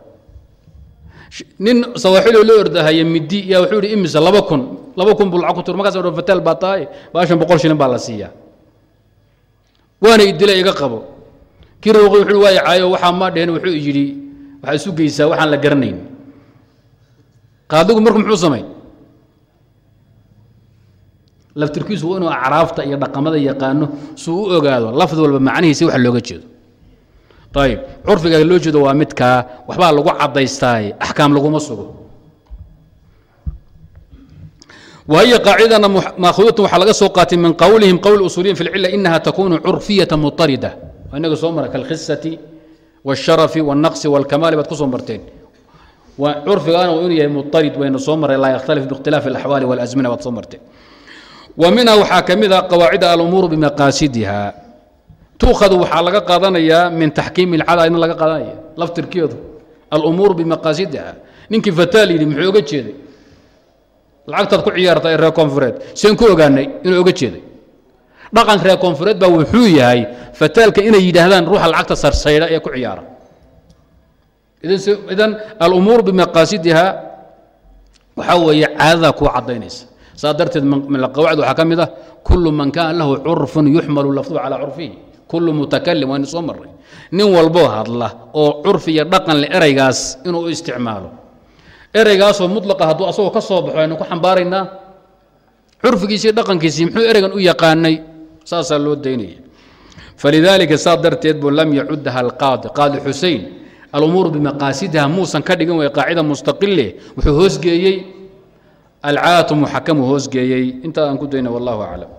Nin sawaaxiloo la ordahaya midi yaa wuxuu ihi imise laba kun. Laba kun buu lacag ku tuur. Markaas odhan baa tahay baashan boqol shilin baa la siiyaa. Waana idila iga qabo. Kii rawqi wuxuu waaya caayo waxaa ma dhehen wuxuu yidhi waxaa isu geysaa waxaan la garanayn. Qaadigu marku muxuu samay laftirkiisu waa inuu acraafta iyo dhaqamada yaqaano suu u ogaado lafdi walba macnihiisi wax looga jeedo ayib curfiga loo jeedo waa midkaa waxbaa lagu cadaystaaye axkaam laguma sugo wahiy qaacidana maahuudatan waxaa laga soo qaatay min qowlihim qowl usuuliyin fi lcila inaha takunu curfiyata mutarida inaga soo mara kalkhisati wاsharafi wاlnaqsi wاlkamaali baad ku soo marteen curfigaana waa inuu yahay mutarid waynu soo maray laa yakhtalif biikhtilaafi اlaxwaali wاlazmina baad soo marteen wa minha waxaa ka mid a qawaacida alumuuru bimaqaasidiha. Tuukhadu waxaa laga qaadanayaa min taxkiimi اlcada in laga qaadanaya laftirkeedu alumuur bimaqaasidiha. Ninkii fataal yidhi muxuu oga jeeday? Lacagtaad ku ciyaarta ee reer seen ku ogaanay inuu oga jeeday. Dhaqan reer baa wuxuu yahay fataalka inay yidhaahdaan ruuxa lacagta sarsaydha ee ku ciyaara. Idan alumuur bimaqaasidiha waxaa weeye caadadaa kuu caddaynaysa saa darteed min alqawaacid waxaa ka mid ah kullu man kaana lahu curfun yuxmalu lafduhu calaa curfihi. Kullu mutakalim waynu soo marray. Nin walboo hadla oo curfi iyo dhaqan le eraygaas inuu isticmaalo. Ereygaasoo mutlaqa hadduu asagoo ka soo baxo aynu ku xambaaraynaa. Curfigiisii dhaqankiisii muxuu ereygan u yaqaanay? Saasaa loo daynaya falidaalika saa darteed buu lam yacuddaha alqaadi qaadi. Xusein alumuur bimaqaasidiha muusan ka dhigin way qaacida mustaqile wuxuu hoosgeeyey alcaadatu muxakamu hoosgeeyey intaa aan ku dayna wallahu aclam